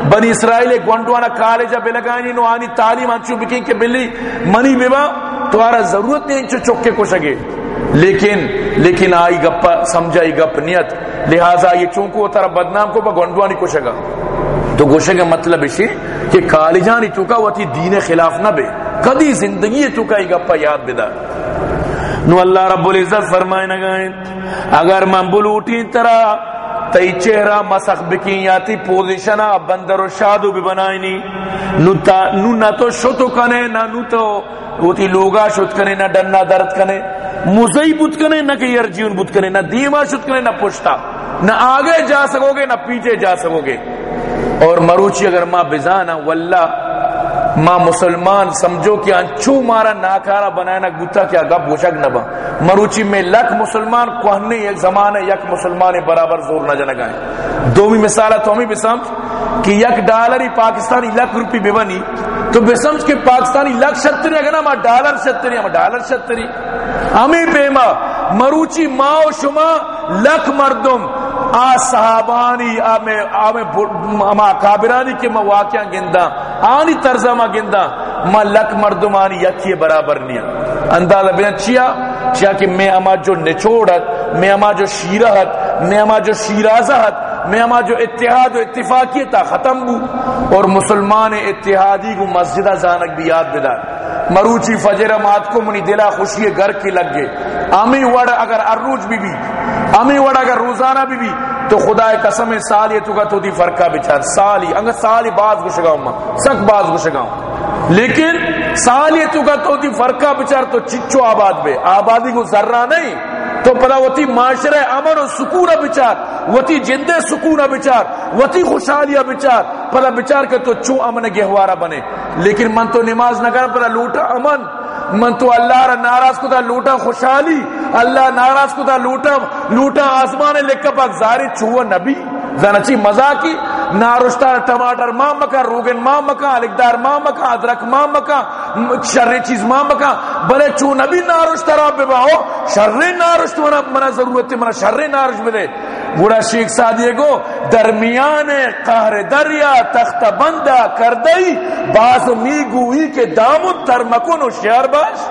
بنی اسرائیل گونڈوانا کالج بے لگائنی نو آنی تعلیم انچو بکئی کہ بلی، منی بیبا تو آرہ ضرورت نہیں انچو چکے کو شگے لیکن لیکن آئی گپا سمجھائی گپ نیت۔ لہٰذا یہ چونکو ترہ بدنام کو با گونڈوانی کو شگا تو گوشے کا مطلب اسی کہ کالجانی چوکا وہ تھی دین خلاف نہ بے۔ کدی زندگی چوکا ہی گپا یاد بیدار نو اللہ رب العزت فرمائے نہ نگائیں اگر من بلوٹی طرح تی چہرہ مسخ بکی یا تی پوزیشنا بندر و شادو بھی بنائنی نو, تا نو نہ تو شتو کنے نہ نو تو وہ تی لوگا شت کنے نہ ڈننا درد کنے۔ مزئی بت کنے، نہ کہ یرجیون بت کنے، نہ دیما شت کنے، نہ پشتا۔ نہ آگے جا سکو گے نہ پیچھے جا سکو گے اور مروچی اگر ماں بزانا واللہ ما مسلمان، سمجھو کہ انچو مارا ناکارا بنانا گتا کیا گپ گوشک نبا۔ مروچی میں لک مسلمان کوہنے ایک زمانے، یک مسلمان برابر زور نہ جنگائیں دومی مثالہ تو ہمیں بھی سمجھ کہ یک ڈالری پاکستانی لک روپی بے تو بے سمجھ کہ پاکستانی لک شتری، اگر نا ڈالر شتری، ہم ڈالر شتری۔ ہمیں بیما مروچی ماں و شما لک مردم، آ صحابانی آمیں آمیں کابرانی کے مواقع گندہ آنی طرزہ ما گندہ ما لک مردمانی یکی برابر نیا اندازہ بیان چیا چیا کہ میں اما جو نچوڑت میں اما جو شیرہت میں اما جو شیرازہت میں اما جو اتحاد و اتفاقیتا ختم بو اور مسلمان اتحادی کو مسجدہ زانک بھی یاد بدار مروچی فجر مات کو منی دلا خوشی گھر کی لگ گئے۔ امی وڑ اگر اروج بھی بھی، امی وڑ اگر روزانہ بھی بھی، تو خدا قسم سالی تو کا تو دی فرقہ بچار۔ سالی، انگا سالی باز گشگاؤں ماں، سک باز گشگاؤں لیکن سالی تو کا تو دی فرقہ بچار تو چچو آباد بے۔ آبادی کو ذرہ نہیں تو پدا وتی معاشرہ امن و سکون بچار، وتی جند سکون بچار، وتی خوشحالی بچار۔ پدا بچار کہ تو چو امن گہوارا بنے۔ لیکن من تو نماز نہ کر پدا لوٹا امن۔ من تو اللہ را ناراض کو تا لوٹا خوشحالی۔ اللہ ناراض کو تا لوٹا لوٹا آسمان لکھا پاک زاری چھوہ نبی۔ زنچی مزا کی نارشتار ٹماٹر ماں مکا روگن ماں مکا لکدار ماں مکا ادرک ماں مکا شر چیز ماں مکا بلے چون ابھی نارشتار آپ باؤ شر ناروشت منا, منا ضرورت منا شر نارشت بدے بوڑا شیخ سادیے کو درمیان قہر دریا تخت بندہ کردئی باز می گوئی کے دامت تر مکن و شیار باش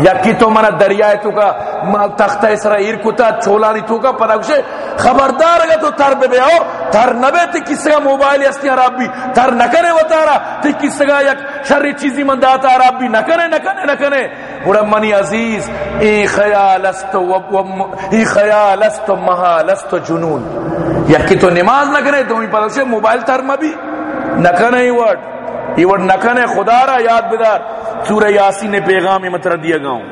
یا کی تو منا دریائے تو کا تخت اسرائیل کتا چھولانی تو کا پتا کچھ خبردار اگر تو تر بے آؤ تر نبے تی کس کا موبائل استی عرب بھی تر نکنے وطارا تی کس کا یک شر چیزی من داتا عرب بھی نکنے نکنے نکنے بڑا منی عزیز، ای خیال است و ای خیال است و محال است و جنون۔ یعنی یکی تو نماز نکنے تو ہی پتا موبائل تر مبی۔ نکنے ہی وڈ یہ وڈ نکنے خدا را یاد بدار۔ سورہ یاسین نے پیغام متر دیا گاؤں۔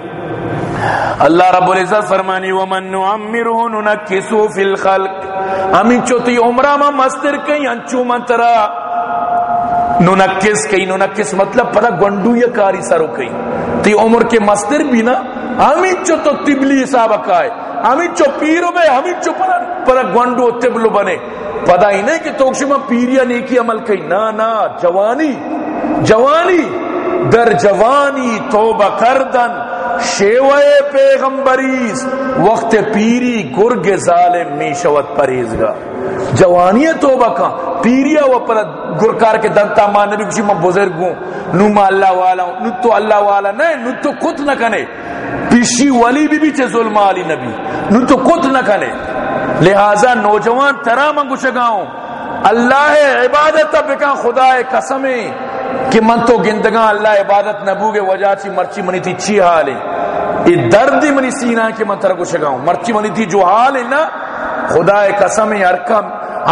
اللہ رب العزت فرمانی، ومن نعمره ننکسو فی الخلق۔ امین چوتی عمرہ ما مستر کئی انچو من منترا ننکس کئی ننکس مطلب پتا گنڈو یا کاری سرو کئی تی عمر کے مستر بھی نا امین چو تو تبلی صاحب کائے امین چو پیرو بے امین چو پتا پتا گنڈو تبلو بنے۔ پتا ہی نہیں کہ توکشما پیریا نیکی عمل کئی۔ نا نا، جوانی جوانی۔ در جوانی توبہ کردن۔ شیوئے پیغمبریز، وقت پیری گرگ ظالم میشوت پریزگا جوانی توبہ کا۔ پیریا و پر گرکار کے دنتا ماں نبی کچھ میں بزرگ ہوں نو ما اللہ والا ہوں نو تو اللہ والا نہیں نو تو کت نہ کنے۔ پیشی ولی بھی بھی چھے ظلم آلی نبی۔ نو تو کت نہ کنے لہذا نوجوان ترا منگو شگاؤں۔ اللہ عبادت بکا خدا قسمیں۔ کہ من تو گندگاں اللہ عبادت نبو کے وجہ چی مرچی منی تھی چی حال ہے یہ درد منی سینہ ہے کہ من ترہ کو شگاؤں۔ مرچی منی تھی جو حال ہے نا خدا قسم ارکا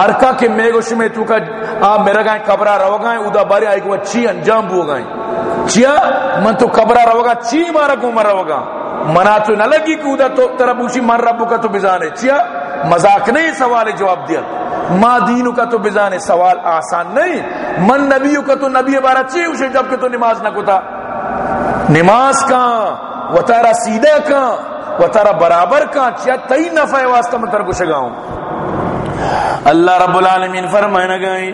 ارکا کے میگو شمیں تو کا آپ میرا گائیں قبرہ رو گائیں، ادا باری آئی کو چی انجام بو گائیں چیا؟ من تو قبرہ رو گا، چی مارا کو مر رو گا۔ منا تو نہ لگی کہ ادا تو ترہ بوشی من ربو کا تو بزانے۔ چیا؟ مذاق نہیں، سوال جواب دیا۔ ما دینو کا تو بزانے، سوال آسان نہیں۔ من نبیو کا تو نبی بارا چی اسے جبکہ تو نماز نہ کتا۔ نماز کہاں و تارا سیدہ کہاں و تارا برابر کہاں چیا تئی نفع واسطہ میں تر کو شگاؤں۔ اللہ رب العالمین فرمائے نہ گئی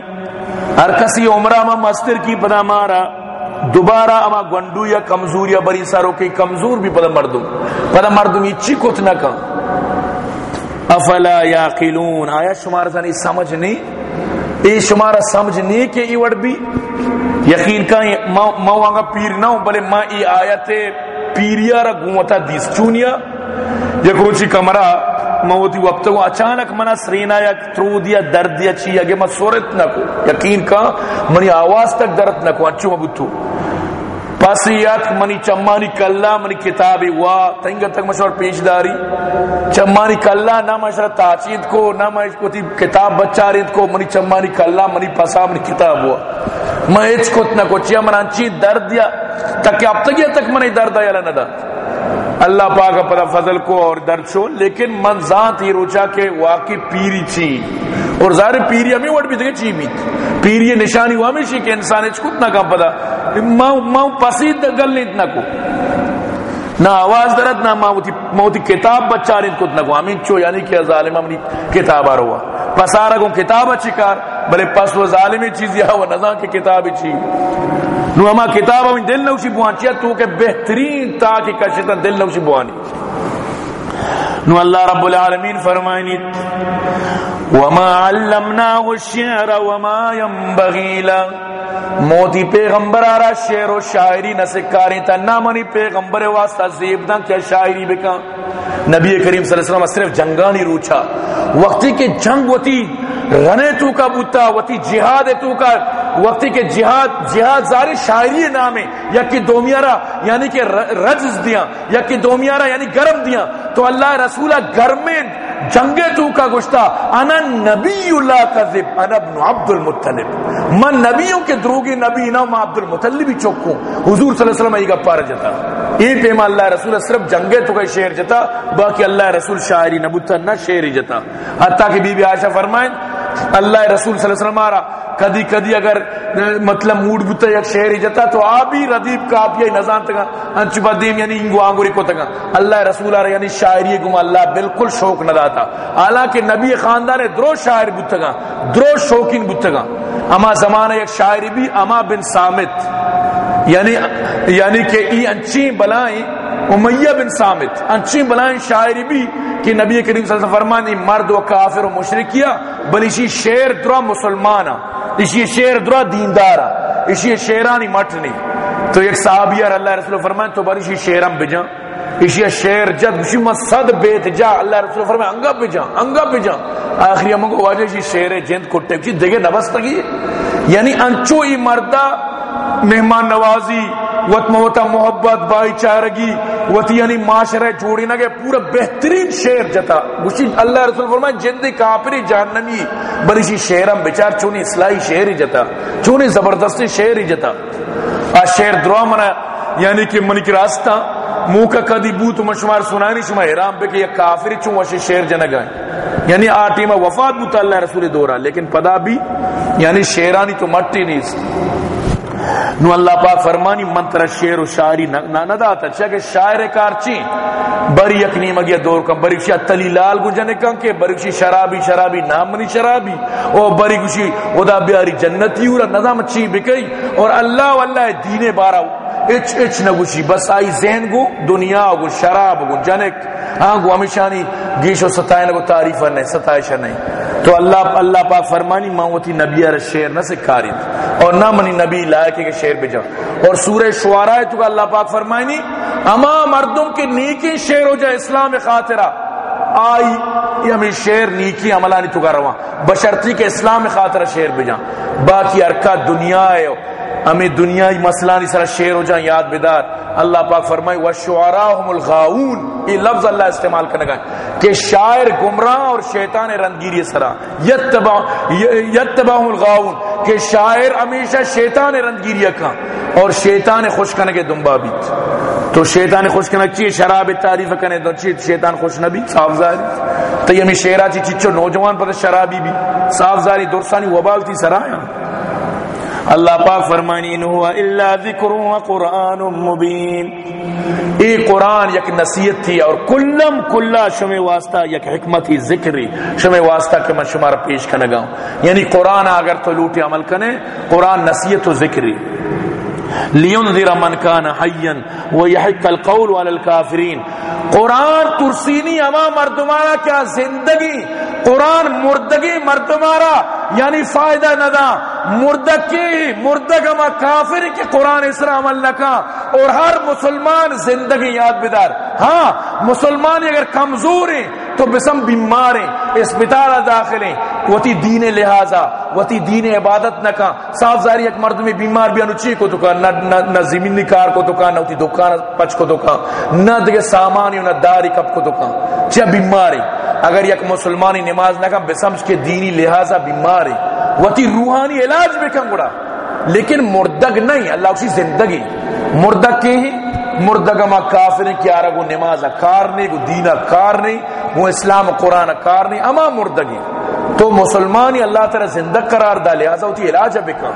ہر کسی عمرہ میں مستر کی پدا مارا۔ دوبارہ اما گنڈو یا کمزور یا بری سارو کی کمزور بھی پدا مردم پدا مردم یہ چی کت نہ کہاں افلا یاقلون، آیا شمار زنی سمجھ نہیں اے شمارا سمجھ نہیں کہ ای وڑ بھی؟ یقین کا ما وانگا پیر نہ ہوں، بلے ما ای آیت پیریا را گوتا دیس چونیا۔ یک روچی کمرہ موتی وقت کو اچانک منا سرینا یا ترو دیا، درد دیا چی اگے ما سورت نہ کو۔ یقین کا، منی آواز تک درد نہ کو۔ اچھو مبتو پاسیات منی چمانی کلا، منی کتابی وا۔ تنگا تک مشور پیش داری۔ چمانی کلا، نہ مشور تاچید کو، نہ مشور کو کتاب بچارید کو۔ منی چمانی کلا، منی پسا منی کتاب ہوا میں اچ کت نہ کو، چیا منان چی درد دیا۔ تک اب تک یہ تک منی درد آیا لنا دا اللہ پاک اپنا فضل کو اور درچو لیکن من ذات ہی روچا کے واقعی پیری چی اور ظاہر پیری ہمیں وڑ بھی دے چی میت پیری نشانی وہ ہمیشہ کہ انسان اچھ کتنا کا پدا ماں پسید گل نہیں اتنا کو۔ نہ آواز درد نہ موتی موتی کتاب بچار ان کو نہ کو امین چو یعنی کہ ظالم امنی کتاب آ رہا کتاب اچھی کار؟ بلے پس وہ ظالمی چیز یا وہ نظام کی کتاب اچھی نو اما کتاب ہمیں دل نوشی بوانچیا تو کہ بہترین تا کشتن دل نوشی بوانی. نو اللہ رب العالمین فرمائنی، وما علمناه الشعر وما ينبغي له موتی پیغمبر آرا شعر و شاعری نہ سکاری تا نہ منی پیغمبر واسطہ زیب دن کیا شاعری بکا۔ نبی کریم صلی اللہ علیہ وسلم صرف جنگانی روچا۔ وقتی کے جنگ وتی رنے تو کا بوتا وتی جہاد تو کا، وقتی کے جہاد جہاد زاری شاعری نام ہے یا کہ دومیارا یعنی کہ رجز دیا، یا کہ دومیارا یعنی گرم دیا۔ تو اللہ رسولہ گرمیں جنگے تو کا گشتا انا نبی اللہ کذب، انا ابن عبد المطلب۔ من نبیوں کے دروگی نبی نہ، میں عبد المطلب ہی چوکوں حضور صلی اللہ علیہ وسلم ایگا پار جتا۔ یہ پیما اللہ رسول صرف جنگے تو کا شعر جتا، باقی اللہ رسول شاعری نبوتا نہ شعری جتا۔ حتیٰ کہ بی بی عائشہ فرمائیں اللہ رسول صلی اللہ علیہ وسلم آرہ کدی کدی اگر مطلب موڈ بوتا یک شہری جتا تو آبی ردیب کا آپ یہ نظام تگا انچ بدیم یعنی انگو آنگوری کو تگا۔ اللہ رسول آرہ یعنی شاعری گم، اللہ بالکل شوق نہ داتا۔ حالانکہ نبی خاندان درو شاعر بوتا درو شوقین بوتا اما زمانہ یک شاعری بھی اما بن سامت یعنی یعنی کہ ای انچی بلائیں امیہ بن سامت، انچی بلائیں شاعری بھی کہ نبی کریم صلی اللہ علیہ وسلم فرمانی مرد و کافر و مشرک کیا بلشی شیر درا مسلمانا اسی شیر درا دیندارا اسی شیرانی مٹنی۔ تو ایک صحابیہ اللہ رسول فرمائے، تو بلشی شیرم بجا۔ اسی شیر جد بشی مصد بیت جا، اللہ رسول فرمائے، انگا بجا انگا بجا۔ آخری ہم کو واجہ شی شیر جند کٹے جی بچی دیگے نبس تگی یعنی انچو ای مردہ، مہمان نوازی وط موتا محبت بائی چارگی وتی یعنی معاشرہ جوڑی نہ گئے پورا بہترین شعر جتا۔ گوشی اللہ رسول فرمائے، جندی کافری جہنمی بلشی شعرم بچار، چونی اصلاحی شعر ہی جتا، چونی زبردستی شعر ہی جتا۔ آ شعر دروا منا یعنی کہ منی کی راستہ، منہ کا کدی بو تو شمار سنانی شما حرام بے کہ یہ کافری چون وشی شعر جنہ گئے یعنی آٹی میں وفات بوتا اللہ رسول دورا لیکن پدا بھی یعنی شعرانی تو مٹی نہیں نو اللہ پاک فرمانی، من تر شعر و شاعری نہ داتا چاہ کہ شاعر کارچی بری یکنی مگیا دور کم، بری شاہ تلی لال گجنے کن کے، بری شی شرابی شرابی نامنی شرابی، او بری گشی خدا بیاری جنتی اور نظام اچھی بکئی اور اللہ واللہ دین بارا، اچ اچ نگوشی بس آئی ذہن گو، دنیا گو، شراب گو، جنک ہاں گو ہمیشانی گیش و ستائن گو تعریف نہیں ستائش نہیں تو اللہ اللہ پاک فرمانی ماوتی نبی ار شعر نہ سکھاری اور نہ منی نبی لائق کے شعر بجا اور سورہ شعراء تو اللہ پاک فرمانی، اما مردوں کے نیکی شعر ہو جائے اسلام خاطرہ۔ آئی، یہ ہمیں شعر نیکی عملانی تو کر رہا بشرتی کے اسلام خاطرہ شعر بجا باقی ارکا دنیا ہے۔ ہمیں دنیای مسئلہ نہیں سر شعر ہو جائیں یاد بیدار اللہ پاک فرمائے، وَشُعَرَاهُمُ الْغَاوُونَ۔ یہ لفظ اللہ استعمال کرنے گا کہ شاعر، گمراہ اور شیطان رنگیری سرا۔ یتباہم الغاؤن کہ شاعر ہمیشہ شیطان رنگیری کا۔ اور شیطان خوش کرنے کے دنبا بھی۔ تو شیطان خوش کرنے چیئے شراب تعریف کرنے دو چیئے شیطان خوش نبی صاف ظاہری تو یہ ہمیں شیرہ چی چچو نوجوان پر شرابی بھی۔ صاف ظاہری درسانی وبال تھی سرایا اللہ پاک فرمانی انہو الا ذکر و قرآن مبین۔ ای قرآن یک نصیت تھی اور کلم کلا شمی واسطہ، یک حکمت ہی ذکری شمی واسطہ کہ میں شمار پیش کنگا ہوں یعنی قرآن اگر تو لوٹی عمل کنے قرآن نصیت و ذکری لینذر من کان حیا و یحق القول علی الکافرین۔ قرآن ترسینی اما مردمارا کیا زندگی، قرآن مردگی مردمارا۔ یعنی فائدہ ندا مردگی مردگ اما کافر کی قرآن اسرا عمل لکا اور ہر مسلمان زندگی یاد بدار۔ ہاں مسلمان اگر کمزور ہیں تو بسم بیمار ہیں اسپتال داخل ہیں وتی دین لہذا، وتی دین عبادت نہ کا صاف ظاہر ایک مرد میں بیمار بھی انچی کو تو کا نہ نہ زمین کار کو تو کا نہ وتی دکان پچ کو تو کا نہ دے سامان نہ داری کپ کو تو کا چا بیمار ہے اگر یک مسلمانی نماز نہ کا بسمج کے دینی لہذا بیمار ہے وتی روحانی علاج بھی کم گڑا۔ لیکن مردگ نہیں، اللہ اسی زندگی۔ مردگ کے ہی مردگ ما کافر کیا رہا نماز کار نہیں وہ دینہ کار نہیں وہ اسلام قرآن کار نہیں اما مردگی۔ تو مسلمانی اللہ تعالی زندہ قرار دا، لہذا ہوتی علاج بکا۔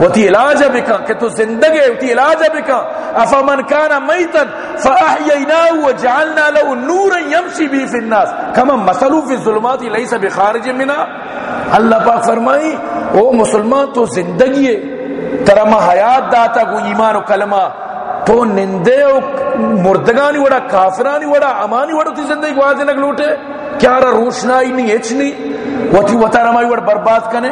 ہوتی علاج بکا کہ تو زندگی ہوتی علاج بکا۔ افمن کان میتا فاحییناه وجعلنا له نورا یمشی به فی الناس۔ کما مثلو فی الظلمات لیس بخارج منها۔ اللہ پاک فرمائی، او مسلمان تو زندگی ہے ترما حیات داتا، گو ایمان و کلمہ تو نندے و مردگانی وڑا کافرانی وڑا امانی وڑا تی زندگی کو آزی نگ لوٹے کیا را روشنائی نہیں اچ نہیں وطی وطا رمائی وڑا برباد کنے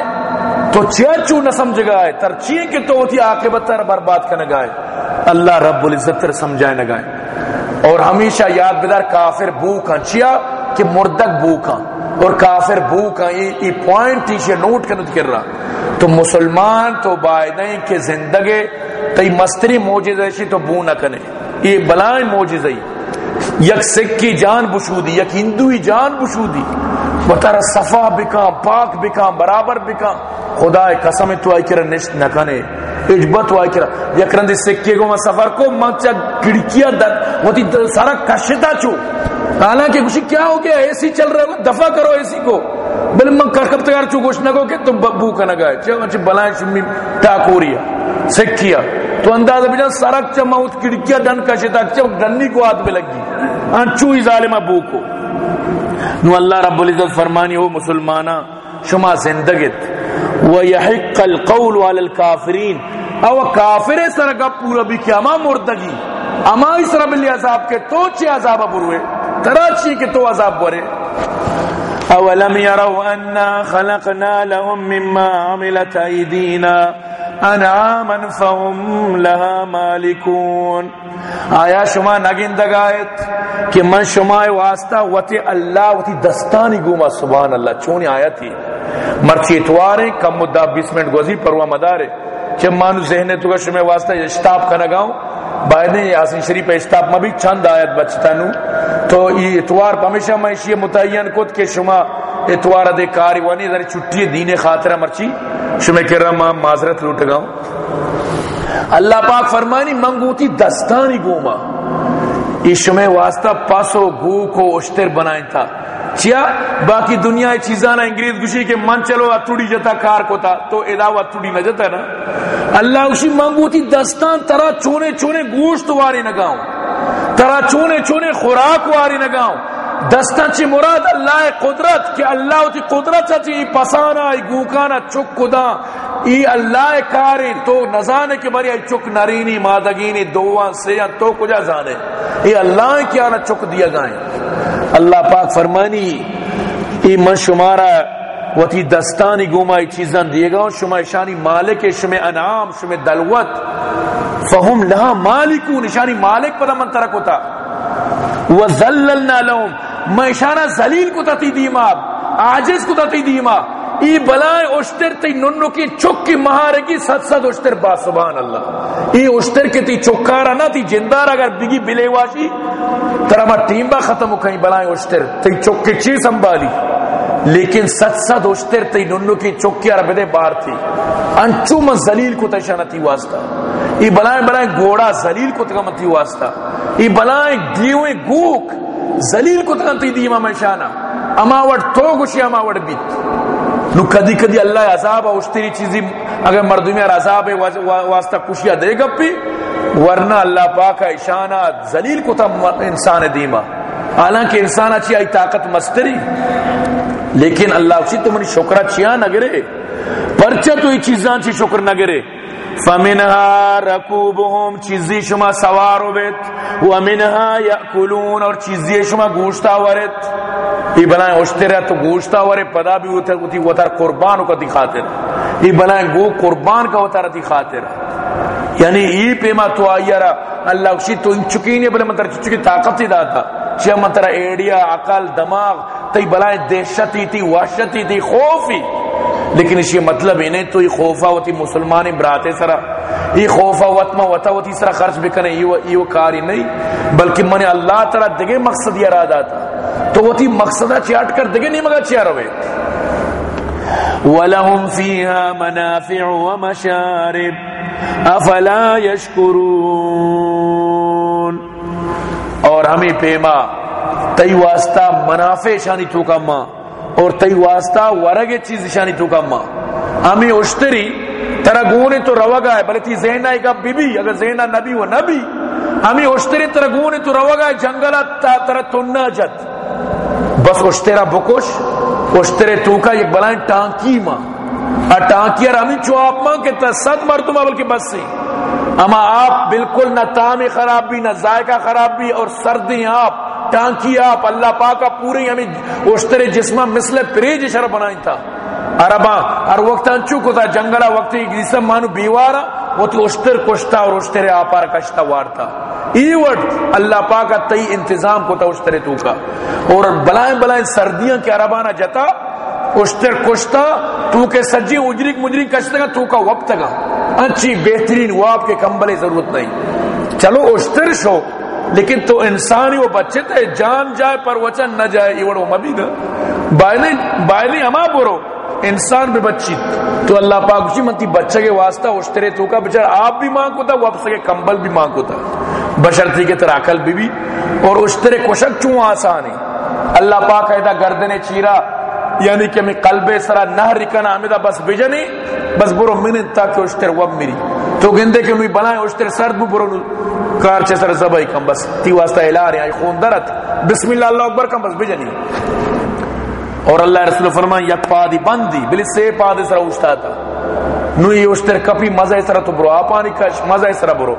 تو چیا چو نہ سمجھ گائے ترچین کہ تو وطی آقبت تر برباد کنے گائے اللہ رب العزت تر سمجھائے نہ گائے اور ہمیشہ یاد بدار کافر بوکاں چیا کہ مردگ بوکاں اور کافر بوکاں یہ پوائنٹ تیشے نوٹ کنت کر رہا تو مسلمان تو بائدیں کہ زندگی تی مستری موجزہ شی تو بو نہ کنے۔ یہ بلائیں موجزہ یک سکی جان بشودی، یک ہندوی جان بشودی۔ بطر صفا بکا پاک بکا برابر بکا خدا قسم تو آئی کرا نشت نکنے اجبت وائی کرا۔ یک رندی سکے کو میں سفر کو منچا کڑکیا در۔ وہ تی سارا کشتا چو۔ حالانکہ کچھ کیا ہو گیا؟ ایسی چل رہا ہے دفع کرو ایسی کو۔ بل من کب تیار چو گوشت نگو کہ تم بو کا نگائے چاہاں چھ بلائیں شمی ٹاکوریا سکھیا تو اندازہ بجان سرک چا موت کڑکیا ڈن کا شتا اچھا، چا ڈنی کو آت میں لگی۔ انچو ہی ظالمہ بو کو۔ نو اللہ رب العزت فرمانی ہو مسلمانا شما زندگت وَيَحِقَّ الْقَوْلُ عَلَى الْكَافِرِينَ۔ او کافر سرگا پورا بھی کیا؟ اما مردگی۔ اما اس رب اللہ عذاب کے، تو چی عذاب بروے تراچی کے تو عذاب برے اولم يروا انا خلقنا لهم مما عملت ايدينا انعاما فهم لها مالكون آیا شما نگین دگایت کہ من شما واسطہ وتی اللہ وتی دستانی گوما، سبحان اللہ، چونی آیت تھی مرچی اتوارے کم مدہ بیس منٹ گوزی پروا مدارے۔ چھ مانو ذہنے تو شما واسطہ اشتاب کا نگاؤں باید یاسین شریف اشتاب میں بھی چند آیت بچتا نو تو یہ اتوار پمیشہ میں اسی متعین کت کہ شما اتوار دے کاری وانی ذری چھٹی دین خاطرہ مرچی۔ شما کہہ رہا معذرت لوٹ گاؤں اللہ پاک فرمانی، منگوتی دستانی گوما۔ یہ شما واسطہ پاسو گو کو اشتر بنائیں تھا۔ چیا؟ باقی دنیا چیزانا انگریز گوشی کہ من چلو اتوڑی جتا کار کو تا تو اداو اتوڑی نہ جتا نا۔ اللہ اسی منگوتی دستان، ترا چونے چونے گوشت واری نگاؤں ترا چونے چونے خوراک واری نگاؤں دستان چی مراد اللہ قدرت، کہ اللہ تی قدرت چی پسانا، ای گوکانا، چک کدا۔ ای اللہ کاری۔ تو نزانے کے بری ای چک نرینی مادگینی، دوان سیان تو کجا زانے۔ ای اللہ کیا نہ چک دیا گائیں۔ اللہ پاک فرمانی، ای من شمارا، وتی دستانی گومائی چیزاں دیے گا شما شانی مالک شما انعام شما دلوت فهم لها مالکو نشانی مالک پر من ترک ہوتا۔ وزللنا لهم میں اشارہ ذلیل کو تتی دیما، عاجز کو تتی دیما۔ ای بلائے اشتر تی ننو کی چک کی مہارگی ست ست اشتر با سبحان اللہ۔ ای اشتر کی تی چکارا نہ تی جندار اگر بگی بلے واشی ترما ٹیم با ختم ہو کہیں بلائے اشتر۔ تی چک کی چیز سنبھالی۔ لیکن ست ست اشتر تی ننو کی چکی عرب دے بار تھی۔ انچو من زلیل کو تشانتی واسطہ۔ ای بلائیں بلائیں گوڑا زلیل کو تکمتی واسطہ۔ ای بلائیں دیویں گوک زلیل کو تکمتی دیما میں شانا اما وڑ تو گوشی اما وڑ بیت۔ نو کدی کدی اللہ عذاب اشتری چیزی اگر مردمی عذاب واسطہ کشیا دے گا پی، ورنہ اللہ پاک اشانہ زلیل کو تا انسان دیما حالانکہ انسان اچھی آئی طاقت مستری۔ لیکن اللہ اسی تو منی شکرہ چیاں نگرے پرچہ تو یہ چیزاں چی شکر نگرے فمنها رکوبهم، چیزی شما سوارو بیت ومنها یأکلون، اور چیزی شما گوشتا ورت ای بلائیں اشترہ تو گوشتا ورے پدا بھی ہوتی وطر قربانو کا دکھاتے رہا ای بلائیں گو قربان کا وطر دکھاتے رہا یعنی ای پیما تو آئی رہا اللہ اسی تو ان چکینے بلے مطر چکی طاقت ہی داتا. چیا مطلب مطر ایڈیا عقل، دماغ، تی بلائیں دہشتی تھی وحشتی تھی خوفی. لیکن اس یہ مطلب انہیں تو یہ خوفا ہوتی مسلمان براتے سرا، یہ خوفا وطما وطا ہوتی سرا خرچ بکنے یہ وہ کاری نہیں، بلکہ من اللہ تعالی دگے مقصد یہ ارادہ تھا۔ تو وہ تھی مقصدہ چاٹ کر دگے نہیں مگا چیا روے وَلَهُمْ فِيهَا مَنَافِعُ وَمَشَارِبُ، أَفَلَا يَشْكُرُونَ۔ اور ہمیں پیما تی واسطہ منافع شانی تو کا ماں۔ اور تی واسطہ ورگ چیز شانی تو کما امی اشتری، ترا گونے تو روگا ہے، بلے تی زینہ ایک بی بی اگر زینہ نبی و نبی. امی اشتری، ترا گونے تو روگا ہے، جنگلہ تا ترا تنہ جت. بس اشترا بکش، اشترے تو کا یک بلائیں ٹانکی ماں ٹانکی اور ہمیں چو آپ ماں کہ ست مرتبہ بلکہ بس سے اما آپ بالکل نہ تام خراب بھی نہ ذائقہ خراب بھی اور سردی آپ. ٹانکی آپ اللہ پاکا پوری یعنی ہمیں اشترے جسمہ مثل پریج شر بنائیں تھا۔ عربا ہر وقت انچو کو تھا، جنگلہ وقت جسم مانو بیوارا وہ تو اشتر کشتا اور اشترے آپار کشتا وارتا ایوٹ اللہ پاکا تئی انتظام کو تھا اشترے تو کا۔ اور بلائیں بلائیں سردیاں کے عربانہ جتا اشتر کشتا تو کے سجی اجری مجری کشتا گا تو کا وقت گا اچھی بہترین واب کے کمبلے ضرورت نہیں۔ چلو اشتر شو۔ لیکن تو انسانی وہ بچے تے جان جائے پر وچن نہ جائے، یہ وہ مبی بائلی بائلی ہما برو انسان بھی بچی۔ تو اللہ پاک اسی منتی بچہ کے واسطہ اشترے تو کا بچار آپ بھی ماں کو تھا، وہ سکے کمبل بھی ماں کو تھا۔ بشرتی کے طرح عقل بھی بھی اور اشترے کشک چوں آسان ہے اللہ پاک ایدا گردنے چیرا یعنی کہ میں قلب سرا نہ رکنا ہمیدہ بس بجنی، بس برو منت تاکہ اشتر وب میری تو گندے کہ نوی بنائے اشتر سرد بو برو کار چھ سر زبائی کم، بس تی واسطہ الہ رہے خون درت۔ بسم اللہ اللہ اکبر کم، بس بجنی۔ اور اللہ رسول فرمائے یک پادی بندی، بلی سے پادی سر اوشتا تھا نوی اشتر کپی، مزہ سر تو برو آپ آنی کش، مزہ سر برو۔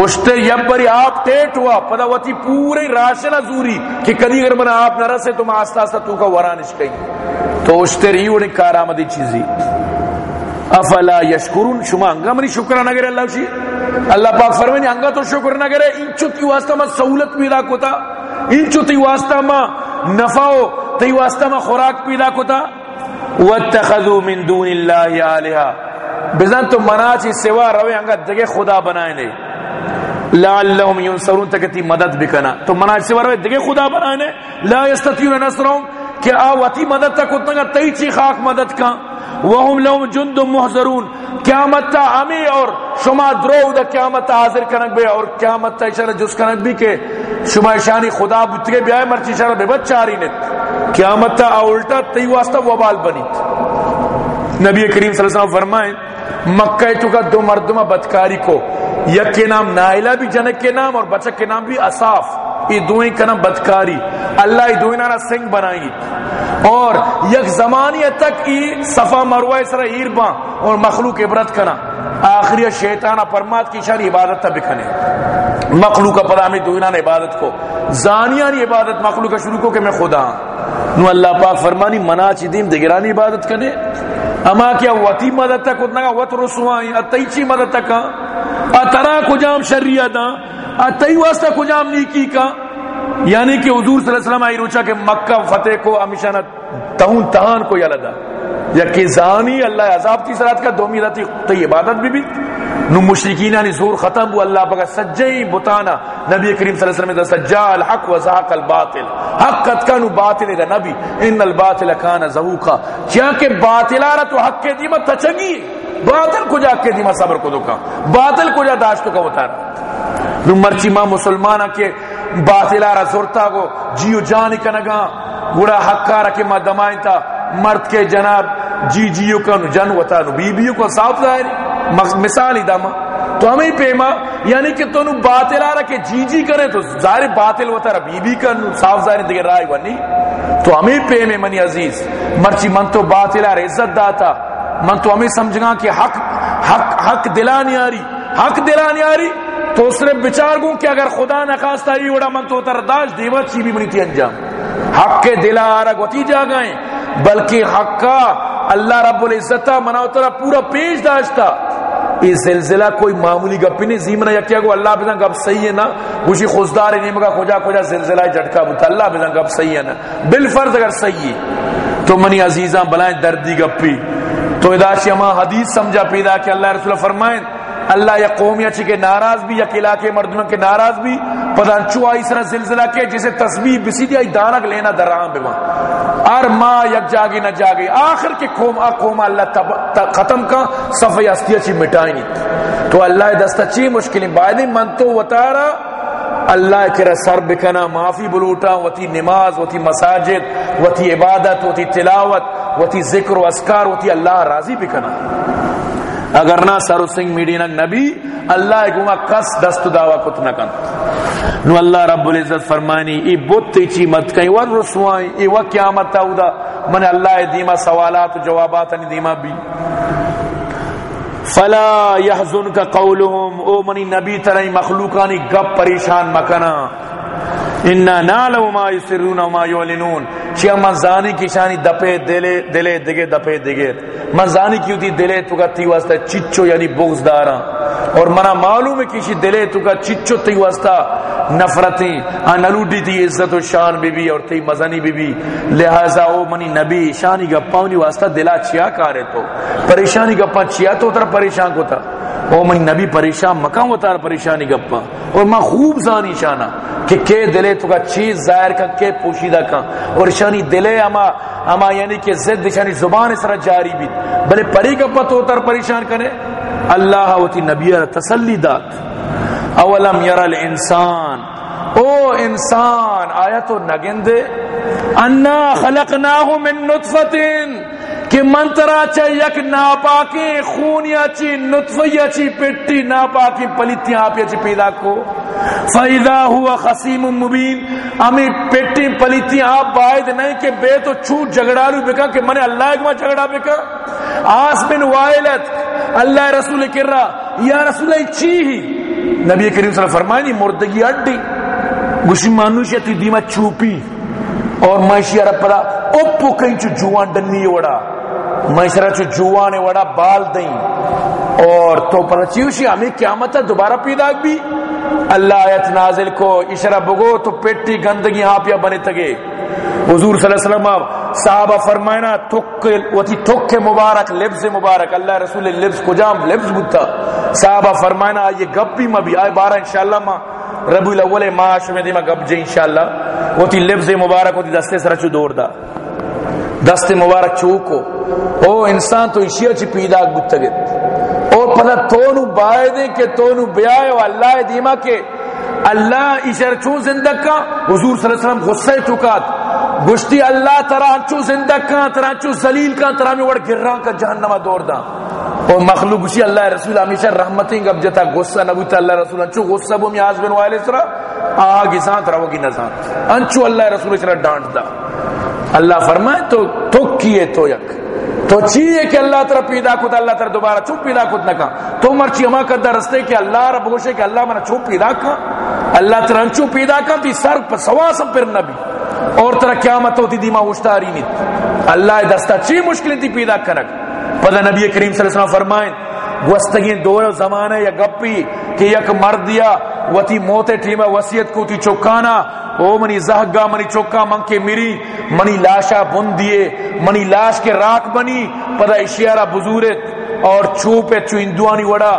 اشتر یب بری آپ ٹیٹ ہوا پدا وطی پورے راشنہ زوری کہ کدی اگر منا آپ نہ رسے تو میں آستا آستا تو کا ورانش کئی تو اشتر ہی وڑی کارآمدی چیزی۔ افلا یشکرون، شما انگا منی شکر نہ کرے اللہ شی اللہ پاک فرمانی انگا تو شکر نہ کرے انچو تی واسطہ ما سہولت پیدا کتا انچو تی واسطہ ما نفعو تی واسطہ ما خوراک پیدا کتا واتخذو من دون اللہ آلہا۔ بزن تو مناچی سوا روے انگا دگے خدا بنائے نے لعلہم ینصرون تکتی مدد بکنا۔ تو مناچی سوا روے دگے خدا بنائے نے لا یستطیون نصرهم، کہ آواتی مدد تک اتنا تئی چی خاک مدد کا۔ وهم لهم جند محضرون، قیامت تا ہمیں اور شما درو دا قیامت تا حاضر کنک بے، اور قیامت تا اشارہ جس کنک بھی کہ شما شانی خدا بتگے بیائے مرچی اشارہ بے بچاری نت۔ قیامت تا الٹا تی واسطہ وبال بنی۔ نبی کریم صلی اللہ علیہ وسلم فرمائیں مکہ تو کا دو مردمہ بدکاری کو۔ یک کے نام نائلہ بھی، جنک کے نام اور بچک کے نام بھی اصاف۔ یہ دوئیں کا نام بدکاری۔ اللہ یہ دوئیں نارا سنگ بنائیں اور یک زمانی تک ای صفا مروہ سر ایرباں اور مخلوق عبرت کنا۔ آخری شیطان پرمات کی شان عبادت تا بکنے۔ مخلوق پدا ہمیں دوئنان عبادت کو۔ زانیانی عبادت مخلوق کا شروع کو کہ میں خدا ہوں نو اللہ پاک فرمانی، منا چی دیم دگرانی عبادت کنے۔ اما کیا وطی مدد تک اتنا وت رسوائی اتیچی مدد تک ہاں؟ اترا کجام شریعہ دا اتائی واسطہ کجام نیکی کا؟ یعنی کہ حضور صلی اللہ علیہ وسلم آئی روچا کہ مکہ فتح کو امیشانہ تہون تہان کو یلدا۔ یا کہ زانی اللہ عذاب کی سرات کا، دومی ذاتی تو عبادت بھی بھی۔ نو مشرکین یعنی زور ختم ہوا، اللہ پاک سجئی بتانا نبی کریم صلی اللہ علیہ وسلم سجا الحق و زحق الباطل۔ حق قد کانو باطل دا نبی، ان الباطل کان زہوقا۔ کیا کہ باطل آرہ تو حق کے دیمہ تچگی باطل کو جا کے دیمہ صبر کو دکا باطل کو جا داشتو کا اتارا نو مرچی ماں مسلمانہ کے باطلہ را زورتا کو جیو جانی کنگا گوڑا حقا رکھے ما دمائن تا۔ مرد کے جناب جی جیو کنو جن وطا بی بیو کو صاف ظاہری مثالی داما تو ہمیں پیما یعنی کہ تو نو باطل باطلہ رکھے جی جی کرے تو ظاہر باطل وطا را بی بی کنو صاف ظاہری دیگر رائے ونی تو ہمیں پیمے منی عزیز مرچی من تو باطلہ را عزت داتا من تو ہمیں سمجھگا کہ حق حق حق دلانی آری حق دلانی آری تو اس نے بچار گوں کہ اگر خدا نخواستہ ہی اڑا من تو ترداش دیوہ چی بھی منی تھی انجام حق کے دلہ آرہ گوتی جا گئیں بلکہ حق کا اللہ رب العزت مناو ترہ پورا پیش داشتا۔ یہ زلزلہ کوئی معمولی گپی نہیں، زیمنہ یکیا کو اللہ بزن گپ صحیح ہے نا؟ مجھے خوشدار نہیں مگا کھوجا کھوجا زلزلہ جھٹکا بتا اللہ بزن گپ صحیح ہے نا؟ بالفرض اگر صحیح ہے، تو منی عزیزاں بلائیں دردی گپی۔ تو اداشی ہما حدیث سمجھا پیدا کہ اللہ رسول فرمائیں اللہ یا قوم یا چکے ناراض بھی یا قلعہ کے مردموں کے ناراض بھی پدان چوائی سرا زلزلہ کے جسے تسبیح بسی دیا دانک لینا در رام بیما ار ما یک جاگی نہ جاگی آخر کے قوم، آ قوم اللہ تب ختم کا، صفحہ استیا چی مٹائنی تو اللہ دستا چی مشکلیں؟ بائدی من تو وطارا، اللہ کرا سر بکنا معافی بلوٹا وتی نماز وتی مساجد وتی عبادت وتی تلاوت وتی ذکر و اسکار وتی اللہ راضی بکنا اگر نہ سر سنگ میڈیا نبی، اللہ گما کس دست دعوا کت نہ کن۔ نو اللہ رب العزت فرمانی، ای بت چی مت کئی، ور رسوائی، ای و قیامت تاودا من اللہ دیما سوالات و جوابات دیما بھی فلا يحزن کا قولهم او منی نبی ترائی مخلوقانی گپ پریشان مکنا۔ انا نعلم ما يسرون وما يعلنون چیا مزانی کی شانی دپے دلے دلے دگے، دپے دگے۔ مزانی کیوں دی دلے تو کا تی واسطہ چچو یعنی بغض دارا اور منا معلوم ہے کسی دلے تو کا چچو تی واسطہ نفرتیں ہاں انلوڈی تی عزت و شان بی بی اور تی مزانی بی بی لہذا او منی نبی، شانی گپاونی واسطہ دلا چیا کارے تو۔ پریشانی گپا چیا تو تر پریشان کو تھا او منی نبی پریشان، مکان و تر پریشانی گپا۔ اور ما خوب زانی شانا کہ کے دلے تو کا چیز ظاہر کا کے پوشیدہ کا اور شانی دلے اما اما یعنی کہ زد شانی زبان اس طرح جاری بھی بلے پری گپا تو تر پریشان کرے اللہ و تی نبی تسلی دات اولم یر الانسان۔ او انسان آیا تو نگندے۔ انا خلقناہ من نطفتن۔ کہ منترا چا یک ناپاکی خون یا چی نطفہ چی، پٹی ناپاکی پلیتی آپ یا چی پیدا کو۔ فَإِذَا هُوَ خَصِيمٌ مُبِينٌ۔ امی پٹی پلیتی آپ باید نہیں کہ بے تو چھوٹ جگڑالو بکا کہ منے اللہ ایک ماں جگڑا بکا۔ آس بن وائلت۔ اللہ رسول کر رہا یا رسول چی ہی؟ نبی کریم صلی اللہ علیہ وسلم فرمائنی مردگی اڈی۔ گوشی مانوشی تی دیما چوپی۔ اور مائشی عرب پدا، اپو کہیں چو جوان ڈنی وڑا۔ مائشرہ چو جوان وڑا بال دیں۔ اور تو پتا ہمیں قیامت دوبارہ پیدا بھی۔ اللہ آیت نازل کو اشرا بگو تو پیٹی گندگی ہاں پیا بنے تگے۔ حضور صلی اللہ علیہ وسلم صحابہ فرمائنا تک وتی تک مبارک لفظ مبارک۔ اللہ رسول لفظ کو جام لفظ بتا صحابہ فرمائنا یہ گپ بھی مبی آئے بارہ انشاءاللہ ما ربی الاول معاش میں دیما گپ جے انشاءاللہ۔ وتی لفظ مبارک وتی دستے سر چو دور دا۔ دست مبارک چوکو او انسان تو اشیاء چی پیدا گتگت اور پتہ تونو بائدے کہ تونو بیائے و اللہ دیما کے اللہ اشار چون زندگ کا حضور صلی اللہ علیہ وسلم غصہ چکات گشتی اللہ ترا چو زندگ کا ترا چو ذلیل کا ترا میں وڑ گران کا جہنم دور دا اور مخلوق اسی اللہ رسول ہمیشہ رحمتیں گب جتا غصہ نبوتا اللہ رسول انچو غصہ بو میاز بن وائل اسرا آگی سانت رہو کی نزان انچو اللہ رسول اسرا ڈانٹ دا اللہ فرمائے تو تو کیے تو یک۔ تو چیئے کہ اللہ ترہ پیدا کتا اللہ ترہ دوبارہ چوپ پیدا کت نکا تو مرچی ہما کدہ رستے کہ اللہ رب گوشے کہ اللہ منا چوپ پیدا کا اللہ ترہ انچو پیدا کا تی سر پر سواسم پر نبی۔ اور ترہ قیامت ہوتی دیما اشتاری نیت۔ اللہ دستا چی مشکل تی پیدا کنک پدہ نبی کریم صلی اللہ علیہ وسلم فرمائیں گوستگین دور زمانے یا گپی کہ یک مردیا وتی موتے ٹیمہ وسیعت کو تی چوکانا او منی زہگا، منی چوکا من کے میری منی لاشا بن دیے منی لاش کے راک بنی، پدا اشیارہ بزورت اور چوپے چوئندوانی وڑا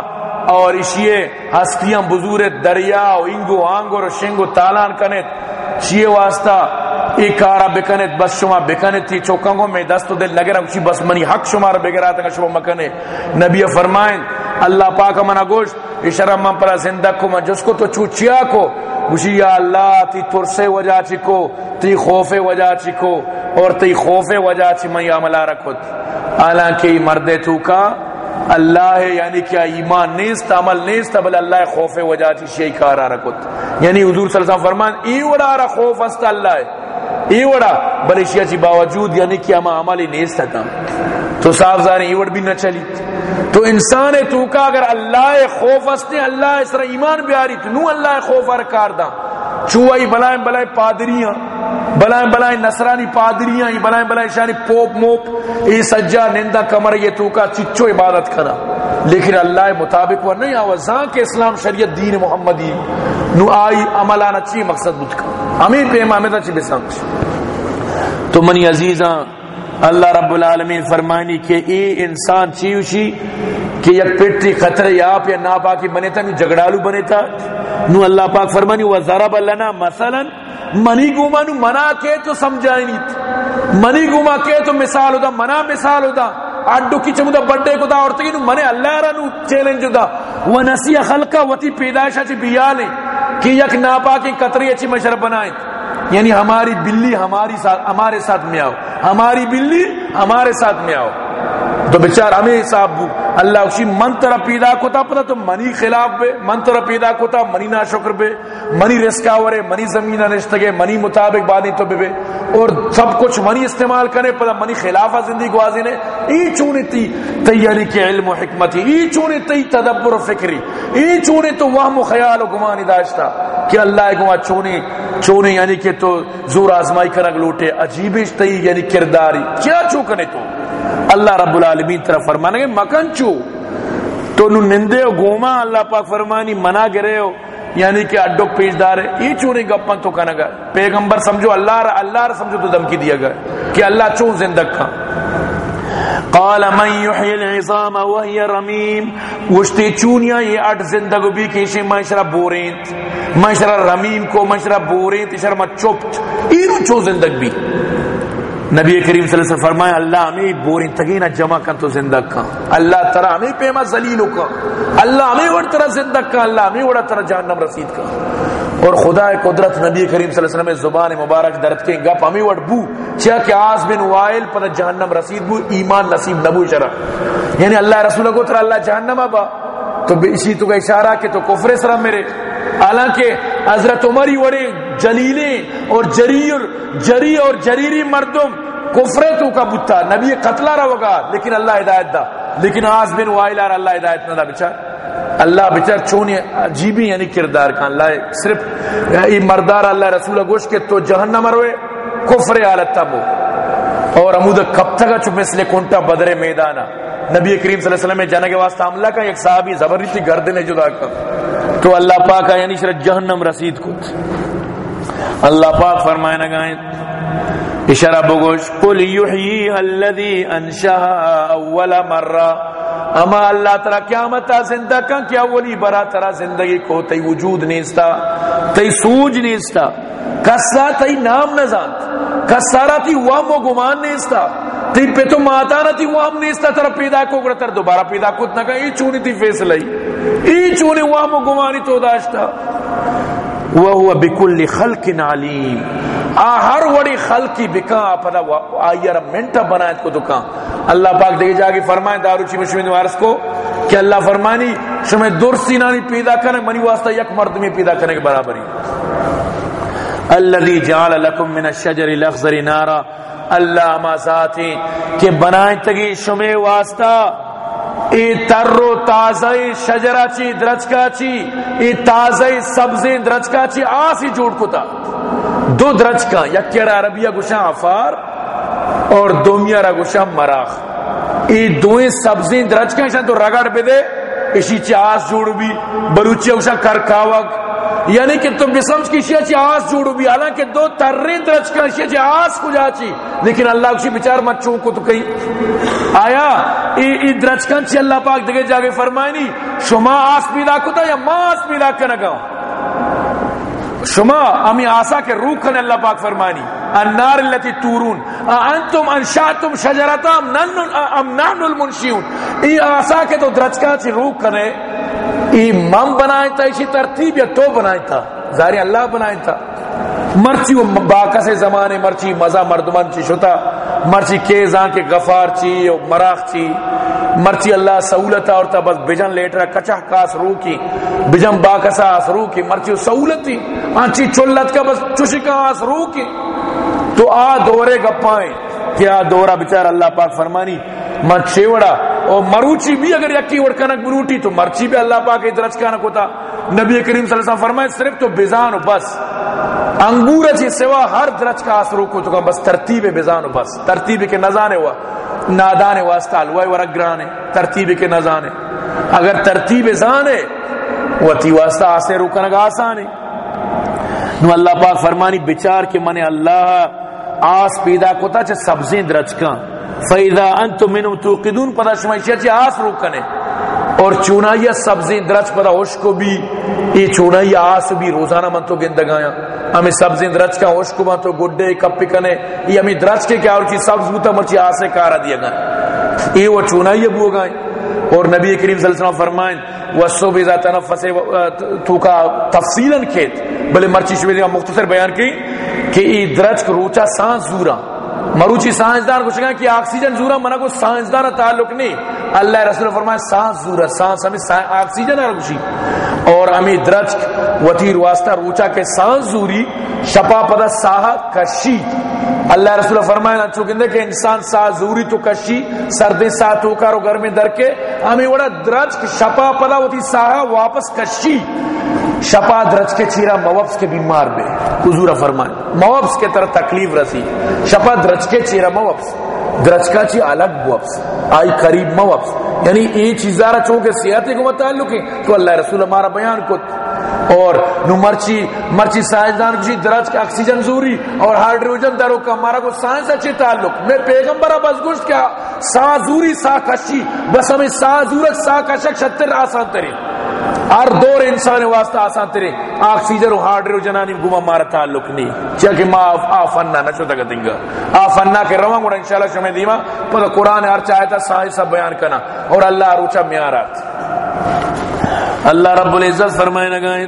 اور اشیے ہستیاں بزورت دریا و انگو، آنگو و شنگو تالان کنت چیئے واسطہ ایک کارا بکنت بس شما بکنت تھی چوکانگو میں دست و دل لگے رہا بس منی حق شمار بگراتا کہ شما مکنے۔ نبی فرمائیں اللہ پاک منا گوشت اشارہ من پر زندہ کو من جس کو تو چوچیا کو۔ گوشی یا اللہ، تی ترسے وجہ چکو، تی خوف وجہ چکو، اور تی خوف وجہ چی من عملہ رکھت حالانکہ مردے تو کا اللہ ہے یعنی کیا ایمان نیست، عمل نیست، بل اللہ خوف وجہ چی شیئی کارا رکھت یعنی حضور صلی اللہ علیہ وسلم فرمان، ای وڑا را خوف است اللہ ہے۔ ای وڑا، بل اشیاء چی باوجود یعنی کیا ما عملی نیست تھا۔ تو صاف ظاہر ای وڑ بھی نہ چلی۔ تو انسان تو کا اگر اللہ خوف استے، اللہ اس طرح ایمان بیاری، تو نو اللہ خوف ارکار دا۔ چوائی بلائیں بلائیں پادریاں، بلائیں بلائیں نصرانی پادریاں بلائیں بلائیں شانی پوپ موپ، یہ سجا نندہ کمر، یہ تو کا چچو عبادت کرا۔ لیکن اللہ مطابق وہ نہیں آوازاں کہ اسلام شریعت دین محمدی۔ نو آئی عملانا چی مقصد بجھ کا۔ ہمیں پہ امامتا چی بسانچ تو منی عزیزاں اللہ رب العالمین فرمانی کہ ای انسان چیوشی کہ یک پیٹری خطر یا آپ یا ناپاکی بنے تھا نو جگڑالو بنے تھا نو اللہ پاک فرمانی وَذَرَبَ لَنَا مثلا، منی گوما نو منا کے تو سمجھائی نہیں منی گوما کے تو مثال ہوتا، منا مثال ہوتا۔ اڈو کی چمودہ بڑے کو دا اور تکی نو منے اللہ را نو چیلنج دا ونسی خلقہ وتی پیدائشہ چی بیالیں۔ کہ یک ناپاکی قطری اچھی مشرب بنائیں۔ یعنی ہماری بلی، ہماری ساتھ ہمارے ساتھ میں آؤ ہماری بلی ہمارے ساتھ میں آؤ۔ تو بچار ہمیں حساب بو اللہ اسی من طرح پیدا کوتا پتا تو منی خلاف بے من طرح پیدا کوتا منی نا شکر بے منی رسکا ورے منی زمین نشتگے منی مطابق بانی تو بے, بے۔ اور سب کچھ منی استعمال کرے پتا منی خلافہ زندگی گوازی نے۔ ای چونے تی تیاری کے علم و حکمتی ای چونے تی تدبر و فکری ای چونے تو وہم و خیال و گمانی داشتا کہ اللہ گوا چونے چونے یعنی کہ تو زور آزمائی کرنگ لوٹے عجیبش تی یعنی کرداری۔ کیا چوکنے تو؟ اللہ رب العالمین طرف فرمانے گے، مکن چو۔ تو نو نندے ہو، گوما اللہ پاک فرمانی، منا گرے ہو۔ یعنی کہ اڈو پیش دار ہے۔ یہ چونے گپن تو کنا گا۔ پیغمبر سمجھو، اللہ را اللہ را سمجھو تو دمکی دیا گا کہ اللہ چون زندگ کا قال من يحيي العظام وهي رميم وشتے چونیا یہ اٹ زندگو بھی کیشے معاشرہ بورینت معاشرہ رمیم کو معاشرہ بورینت شرما چپت اینو چو زندگ بھی۔ نبی کریم صلی اللہ علیہ وسلم فرمایا اللہ ہمیں بورین تگینا جمع کن تو زندہ کن اللہ ترہ ہمیں پیما ذلیلو کن اللہ ہمیں وڑ طرح زندہ کن اللہ ہمیں وڑ طرح جہنم رسید کن اور خدا قدرت نبی کریم صلی اللہ علیہ وسلم زبان مبارک درد کے گپ ہمیں وڑ بو۔ چاہ کہ آز بن وائل پر جہنم رسید بو، ایمان نصیب نبو شرع یعنی اللہ رسول کو طرح اللہ جہنم ابا تو اسی تو کا اشارہ کہ تو کفر سرم میرے۔ حالانکہ حضرت عمری وڑے جلیلے اور جری اور جری اور جریری مردم کفرے تو کا بتا۔ نبی قتلہ رہا ہوگا لیکن اللہ ہدایت دا۔ لیکن آز بن وائل اللہ ہدایت نہ دا بچار اللہ بچار چونی عجیبی یعنی کردار کا اللہ صرف یہ مردار اللہ رسول گوش کے تو جہنم روئے کفر حالت تب اور امود کب تک چپ مثل کنٹا بدر میدانا نبی کریم صلی اللہ علیہ وسلم میں جانے کے واسطہ عملہ کا، ایک صحابی زبردستی گردنے جدا کر تو اللہ پاک یعنی شرط جہنم رسید کو۔ اللہ پاک فرمائے نہ گائیں، اشارہ بگوش، قل یحییها الذی انشاها اول مرہ۔ اما اللہ تعالی قیامت زندہ کن کیا اولی برا ترا زندگی کو؟ تی وجود نیستا تی سوج نیستا۔ کسا تی نام نزانت کسارا تی وام و گمان نیستا۔ تی پہ تو ماتا نہ ماتانا تی وام نیستا ترا پیدا کو گرہ تر دوبارہ پیدا کو کت نکا ای چونی تی فیصلہ ای چونی وام و گمانی تو داشتا وهو بكل خلق علیم۔ ہر وڑی خلقی بکا پدا آئیر منٹا بنایت کو دکا اللہ پاک دیکھ جاگی فرمائے داروچی مشوین وارس کو کہ اللہ فرمانی شمیں درستی نانی پیدا کرنے، منی واسطہ یک مرد میں پیدا کرنے کے برابری الذي جعل لكم من الشجر الاخضر نارا۔ اللہ ما ذاتی کہ بنائیں تگی شمیں واسطہ۔ ای تر و تازہ شجرہ چی درچکا چی۔ ای تازہ سبزیں درچکا چی، آسی جوڑ کتا۔ دو درج کا یک کیا عربیہ گشا افار اور دومیا را مراخ۔ ای دوئیں سبزیں درج کا تو رگڑ بے دے اسی چاس جوڑ بھی بروچی اوشا کرکاوک یعنی کہ تم بسمج کی شیعہ جی چی آس جوڑو بھی حالانکہ دو ترین درج کا شیعہ جی چی آس کو جا چی لیکن اللہ کسی بچار مت چون کو تو کئی آیا ای, ای درج کا چی اللہ پاک دگے جاگے فرمائنی شما آس پیدا کتا یا ما آس پیدا کنگا شما امی آسا کے روح کھنے اللہ پاک فرمانی النار اللتی تورون انتم انشاتم شجرتا ام نحن المنشیون ای آسا کے تو درجکا چی روح کھنے ای مم بنائیں تا اسی ترتیب یا تو بنائیں تا ظاہری اللہ بنائیں تا مرچی و باکس زمانے، مرچی مزہ، مردمان چی شتا، مرچی کیزاں کے غفار چی و مراخ چی۔ مرچی اللہ سہولت اور تا بس بجن لیٹ رہا کچھ کاس رو کی، بجن باکسا آس رو کی، مرچی سہولت تھی آنچی چلت کا بس چشکا آس رو کی۔ تو آ دورے گپائیں، کہ آ دورا بچار اللہ پاک فرمانی من چیوڑا اور مروچی بھی اگر یکی وڑ کنک بروٹی تو مرچی بھی اللہ پاک درج کانک ہوتا۔ نبی کریم صلی اللہ علیہ وسلم فرمائے صرف تو بزان و بس۔ انگور چی سوا ہر درج کا آسرو کو تو بس ترتیب بزان و بس۔ ترتیب کے نزانے ہوا۔ نادان واسطہ الوائے ورگرانے ترتیب کے نزانے اگر ترتیب زانے وتی واسطہ آسے روکنے آسانے نو اللہ پاک فرمانی بچار کے من اللہ آس پیدا کوتا چھ سبزیں درچکاں فَإِذَا أَنْتُمْ مِنُمْ تُوقِدُونَ پدا شمائشیہ چھ آس روکنے اور چونائیہ سبزیں درچ پدا ہوش کو بھی یہ چونائیہ آس بھی، روزانہ من تو گندگایا۔ ہمیں سبزیں درچ کا ہوش کو من تو گڈے، کپی کنے۔ یہ ہمیں درچ کے کیا اور چیز سبز بوتا مرچی آسے کارا دیا گا۔ یہ وہ چونائیہ بو گائیں اور نبی کریم صلی اللہ علیہ وسلم فرمائیں وصوب اذا تنفس تو کا تفصیلا کیت بلے مرچی شوی مختصر بیان کی، کہ ای درج روچا سانس زورا مروچی سائنسدان کو شکا کہ آکسیجن زورا منہ کو سائنسدان تعلق نہیں۔ اللہ رسول فرمائے، سانس زورا، سانس ہمیں آکسیجن ہے رکشی اور ہمیں درج وطیر واسطہ روچا کے سانس زوری، شپا پدا ساہا کشی۔ اللہ رسول فرمائے نا چونکہ کہ انسان سا زوری تو کشی سردیں سا تو کارو گھر میں در کے، ہمیں وڑا درج شپا پدا ہوتی ساہا واپس کشی۔ شپا درج کے چیرا موفس کے بیمار بے حضور فرمائے موفس کے طرح تکلیف رسی شپا درج کے چیرا موفس درج کا چی الگ موفس آئی قریب موفس یعنی یہ چیزارہ چونکہ سیاحتی کو متعلق ہے تو اللہ رسول ہمارا بیان کو اور نو مرچی مرچی سائنسدان جی، کی درج کا اکسیجن زوری اور ہائیڈروجن درو کا ہمارا کو سائنس اچھے تعلق۔ میں پیغمبر بس گوشت کیا، سا زوری سا کشی، بس ہمیں سا زورت سا کشک، شتر آسان ترے ہر دور انسان واسطہ آسان ترے آکسیجن ہارڈر و جنانی گما مارا تعلق نہیں۔ چاکہ ما آفننا نشو تک دنگا۔ آفننا کے رواں گوڑا انشاءاللہ شمی دیما۔ پتہ قرآن ہر چاہتا سائنس بیان کرنا اور اللہ روچا میارات۔ اللہ رب العزت فرمائے نگائیں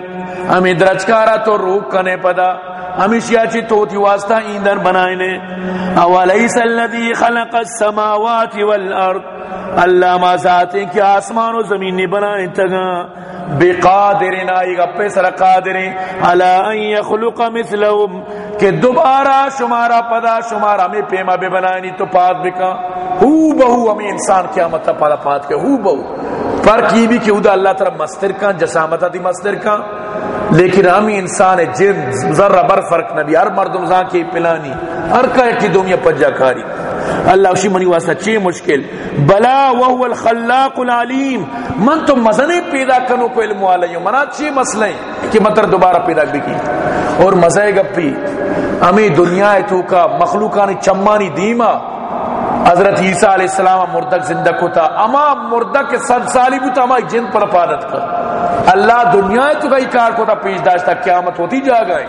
ہمیں درجکارا تو روک کنے پدا۔ ہمیں شیاچی توتی واسطہ ایندر بنائنے۔ اولیس اللذی خلق السماوات والارض۔ اللہ ما ذاتے کہ آسمان و زمین نے بنائیں تگا بے بقادرین آئی گپے سر قادرین علا ان یخلق مثلهم کہ دوبارہ شمارا پدا شمارا ہمیں پیما بے بنائنی تو پات بکا ہو بہو ہمیں انسان قیامت پالا پات کے ہو بہو۔ فرق یہ بھی کہ ادا اللہ تعالی مستر کا جسامت دی مستر کا لیکن ہم انسان جن، ذرہ، بر فرق نبی ہر مردم زان کی پلانی، ہر کا ایک دنیا پجا کاری۔ اللہ اسی منی واسطہ چی مشکل؟ بلا وهو الخلاق العلیم۔ من تو مزنے پیدا کنو کو علم والا یوں۔ منا چی مسئلے کہ مطر دوبارہ پیدا بھی کی۔ اور مزے گپی۔ ہمیں دنیا تو کا مخلوقانی چمانی دیما۔ حضرت عیسیٰ علیہ السلام مردک زندہ کو تھا اما مردک صد سالی بھی تھا اما جن پر پادت کر۔ اللہ دنیا تو کئی کار کو تھا پیش داشتا قیامت ہوتی جا گئے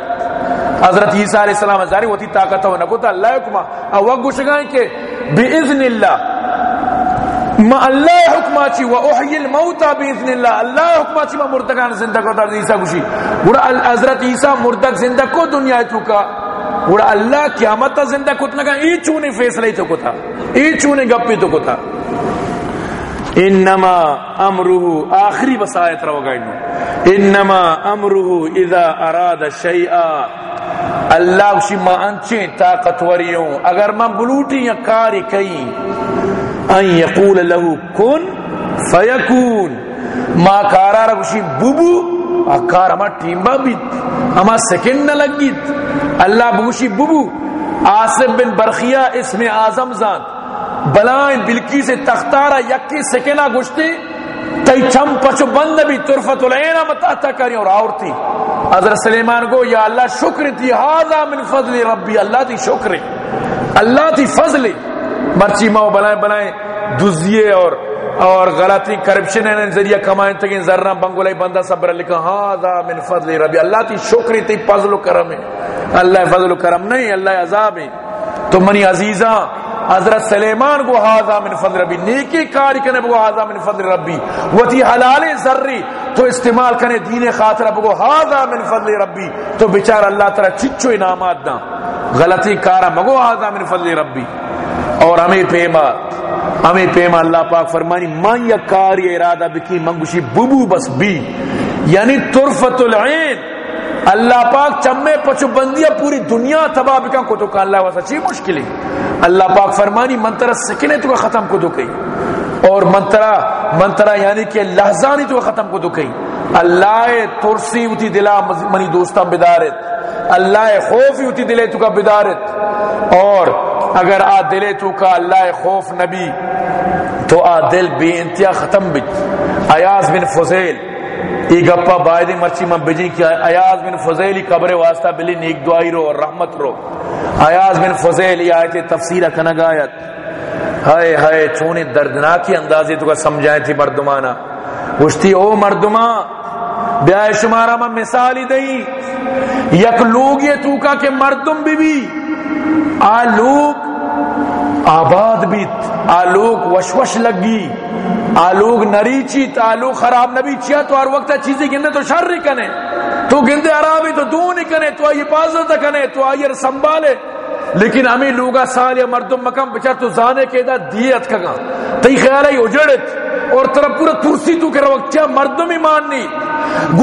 حضرت عیسیٰ علیہ السلام ظاہر ہوتی طاقت ہو نکو تھا اللہ حکمہ۔ اوہ گوش گئے کہ بِإذن اللہ، ما اللہ حکمہ چی و احیی الموتا بِإذن اللہ۔ اللہ حکمہ چی، ما مردکان زندہ کو تھا عیسیٰ گوشی۔ حضرت عیسیٰ مردک زندہ کو دنیا تو کا۔ اور اللہ قیامت تا زندہ کت لگا ای چونے فیصلے تو کتا ای چونے گپی تو کتا انما امره آخری بسایت رو گئی انما امره اذا اراد شیئا. اللہ اسی ما انچیں طاقتوریوں اگر من بلوٹی یا کاری کئی، ان یقول له کن فیکون. ما کارا رکشی بوبو اکار ہما ٹیم با بیت ہما سکن نہ لگیت. اللہ بوشی ببو، آصف بن برخیہ اسم آزم زان بلائن بلکی سے تختارا یکی سکنا گشتی تی چم پچو بند بھی طرفت العینہ متاتا کری اور آورتی۔ حضرت سلیمان کو یا اللہ شکر تی حاضا من فضل ربی، اللہ تی شکر۔ اللہ تی فضل۔ مرچی ماں بلائیں بلائیں دزیے اور اور غلطی کرپشن ہے ذریعہ کمائیں تکیں ذرہ بنگولائی بندہ صبر لکھا ہاں من فضل ربی، اللہ تی شکری تی فضل و کرم ہے۔ اللہ فضل و کرم نہیں، اللہ عذاب ہے۔ تو منی عزیزاں حضرت سلیمان کو ہاضا من فضل ربی، نیکی کاری کنے بگو ہاضا من فضل ربی۔ وہ تی حلال ذری تو استعمال کنے دین خاطرہ بگو ہاضا من فضل ربی۔ تو بچار اللہ تعالی چچو انعامات دا۔ غلطی کارا مگو ہاضا من فضل ربی۔ اور ہمیں پیما ہمیں پیما اللہ پاک فرمانی من یا کاری، ارادہ بکی، منگوشی، ببو بس بی۔ یعنی طرفت العین۔ اللہ پاک چمے پچو بندیا پوری دنیا تباہ بکا کو تو کہا اللہ واسا چی مشکلی اللہ پاک فرمانی منترہ سکنے تو ختم کو تو کئی اور منترہ منترہ یعنی کہ لحظانی تو ختم کو تو کئی اللہ ترسی ہوتی دلا منی دوستا بدارت۔ اللہ خوفی ہوتی دلے تو کا بدارت۔ اور اگر آ دلے تو کا اللہ خوف نبی، تو آ دل بے انتہا ختم بچ۔ ایاز بن فضیل ای گپا باید مرچی من بجی کہ ایاز بن فضیلی قبر واسطہ بلی نیک دعائی رو اور رحمت رو۔ ایاز بن فضیلی آیت تفسیر کنگ آیت۔ ہائے ہائے چونے دردناکی اندازی تو کا سمجھائیں تھی مردمانا۔ گوشتی او مردمان بیائے شمارا من مثالی دئی۔ یک لوگ یہ تو کا کہ مردم بھی بھی۔ آ لوگ آباد بیت، آ لوگ وشوش لگی۔ آلوگ نریچی تعلق خراب نبی چیا تو ہر وقت چیزیں گندے تو شر نہیں کنے۔ تو گندے عرابی تو دو نہیں کنے، تو آئی حفاظت کنے، تو آئی سنبھالے۔ لیکن ہمیں لوگا سال یا مردم مکم بچار تو زانے کے دا دیت کگا تی خیال ہے اجڑت۔ اور طرف پورا ترسی تو کرا وقت چیا مردم ہی ماننی۔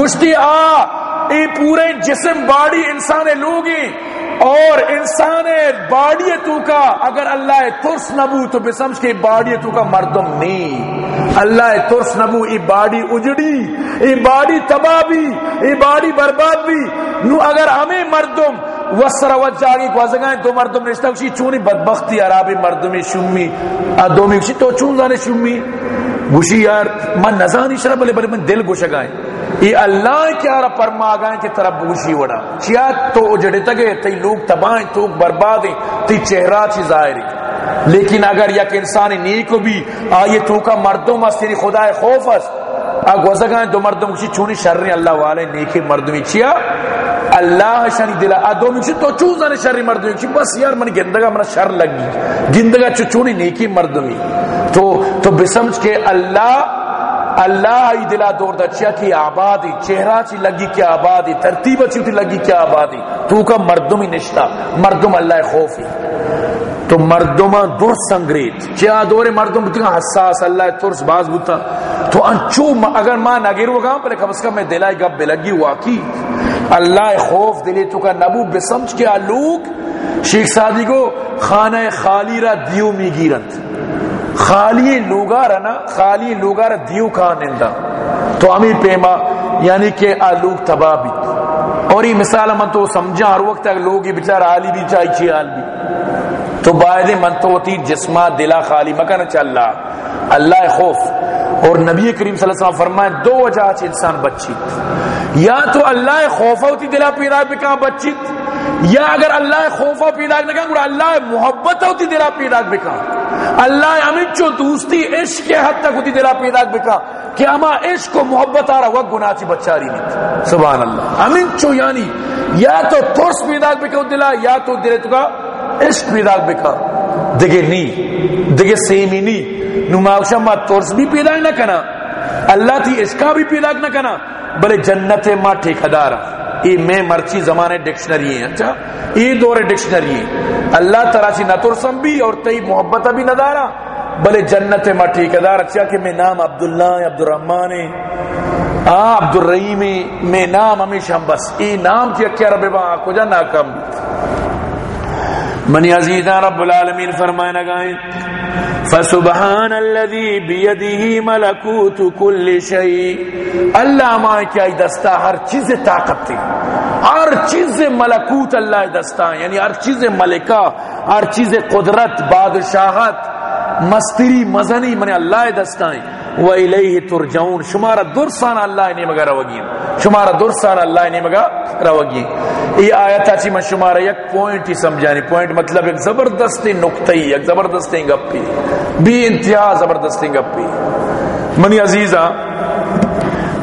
گشتی آ، ای پورے جسم باڑی انسان لوگی۔ اور انسان باڑی تو کا اگر اللہ ترس نبو تو بے سمجھ کے باڑی تو کا مردم نہیں۔ اللہ ترس نبو ای باڑی اجڑی، ای باڑی تباہ بھی ای باڑی برباد بھی۔ نو اگر ہمیں مردم وسر وجاری کو ازگائیں دو مردم رشتہ کشی، چونی بدبختی، عرابی مردمی شمی۔ دومی کشی تو چون زانے شمی۔ گوشی یار، من نزانی شرح بلے بلے من دل گوشگائیں یہ اللہ کیا رہا پرما گائیں کہ طرف بوشی وڑا۔ چیا تو اجڑے تگے، تی لوگ تبائیں تو بربادیں تی چہرہ چی ظاہری لیکن اگر یک انسان نیکو بھی، آئیے تو کا مردم اس تیری خدا خوف اس اگ وزگائیں دو مردم کسی چونی شرری اللہ والے نیکی مردمی چیا اللہ شانی دلا ادو مچ تو چوزن شر مردمی چی بس یار، من گندگا، من شر لگی۔ گندگا چونی نیکی مردمی تو تو بسمجھ کے اللہ اللہ ای دلا دور دا چیا کی آبادی، چہرہ چی لگی کیا آبادی، ترتیب چی لگی کیا آبادی۔ تو کا مردم ہی نشتا، مردم اللہ خوفی۔ تو مردم ہاں دور سنگریت۔ چیا دور مردم بتا ہاں حساس، اللہ ترس باز بتا تو ہاں انچو اگر ماں نگیرو گا پہلے کم از کم میں دلائی گب بلگی واقعی اللہ خوف دلی تو کا نبو بسمجھ کے آلوک شیخ سادی کو خانہ خالی را دیو می گیرند۔ خالی لوگا رنا خالی لوگا را دیو کانندا تو امی پیما یعنی کہ آلوگ تباہ بھی۔ اور یہ مثال من تو سمجھا، ہر وقت اگر لوگی بچار آلی بھی چاہی چی آل بھی۔ تو باید من تو ہوتی جسمہ دلا خالی مکن چل اللہ اللہ خوف۔ اور نبی کریم صلی اللہ علیہ وسلم فرمائے، دو وجہ چھ انسان بچیت۔ یا تو اللہ خوف ہوتی دلا پیدا بکا بچیت؟ یا اگر اللہ خوفا پیدا نہ کہ اللہ محبت ہوتی دلا پیدا بکا۔ اللہ امن چو دوستی عشق کے حد تک ہوتی دلا پیدا بکا کہ اما عشق و محبت آ رہا وہ گناہ چی بچاری نہیں۔ سبحان اللہ۔ امن چو یعنی یا تو ترس پیدا بکا دلا یا تو دلے تو کا عشق پیدا بکا۔ دگے نی دگے سیمی نی نماغشا ما ترس بھی پیدا نہ کنا۔ اللہ تی عشقہ بھی پیدا نہ کنا، بلے جنت ما ٹھیکدارا یہ میں مرچی زمانے ڈکشنری ہیں اچھا؟ یہ دور ڈکشنری ہیں۔ اللہ تراسی نہ ترسم بھی اور تئی محبت بھی ندارا بلے جنت ما ٹھیکدار اچھا کہ میں نام عبداللہ عبد الرحمان ہاں عبد الرحیم میں نام ہمیشہ ہم بس، ای نام کی کیا رب با کو جا ناکام منی عزیزان رب العالمین فرمائے نگائیں فسبحان الذي بيده ملكوت كل شيء اللہ ما کیا دستا ہر چیز طاقت تھی۔ ہر چیز ملکوت اللہ دستا یعنی ہر چیز ملکہ، ہر چیز قدرت، بادشاہت، مستری، مزنی من اللہ دستائیں و الیہ ترجعون. شمارا درسان اللہ نے مگا روگی شمارا درسان اللہ نے مگا روگی یہ آیت اچھی میں شمارا یک پوائنٹ ہی سمجھانی پوائنٹ مطلب ایک زبردستی نکتہی ایک زبردستی گپی. بھی انتہا زبردستی گپی. منی عزیزہ،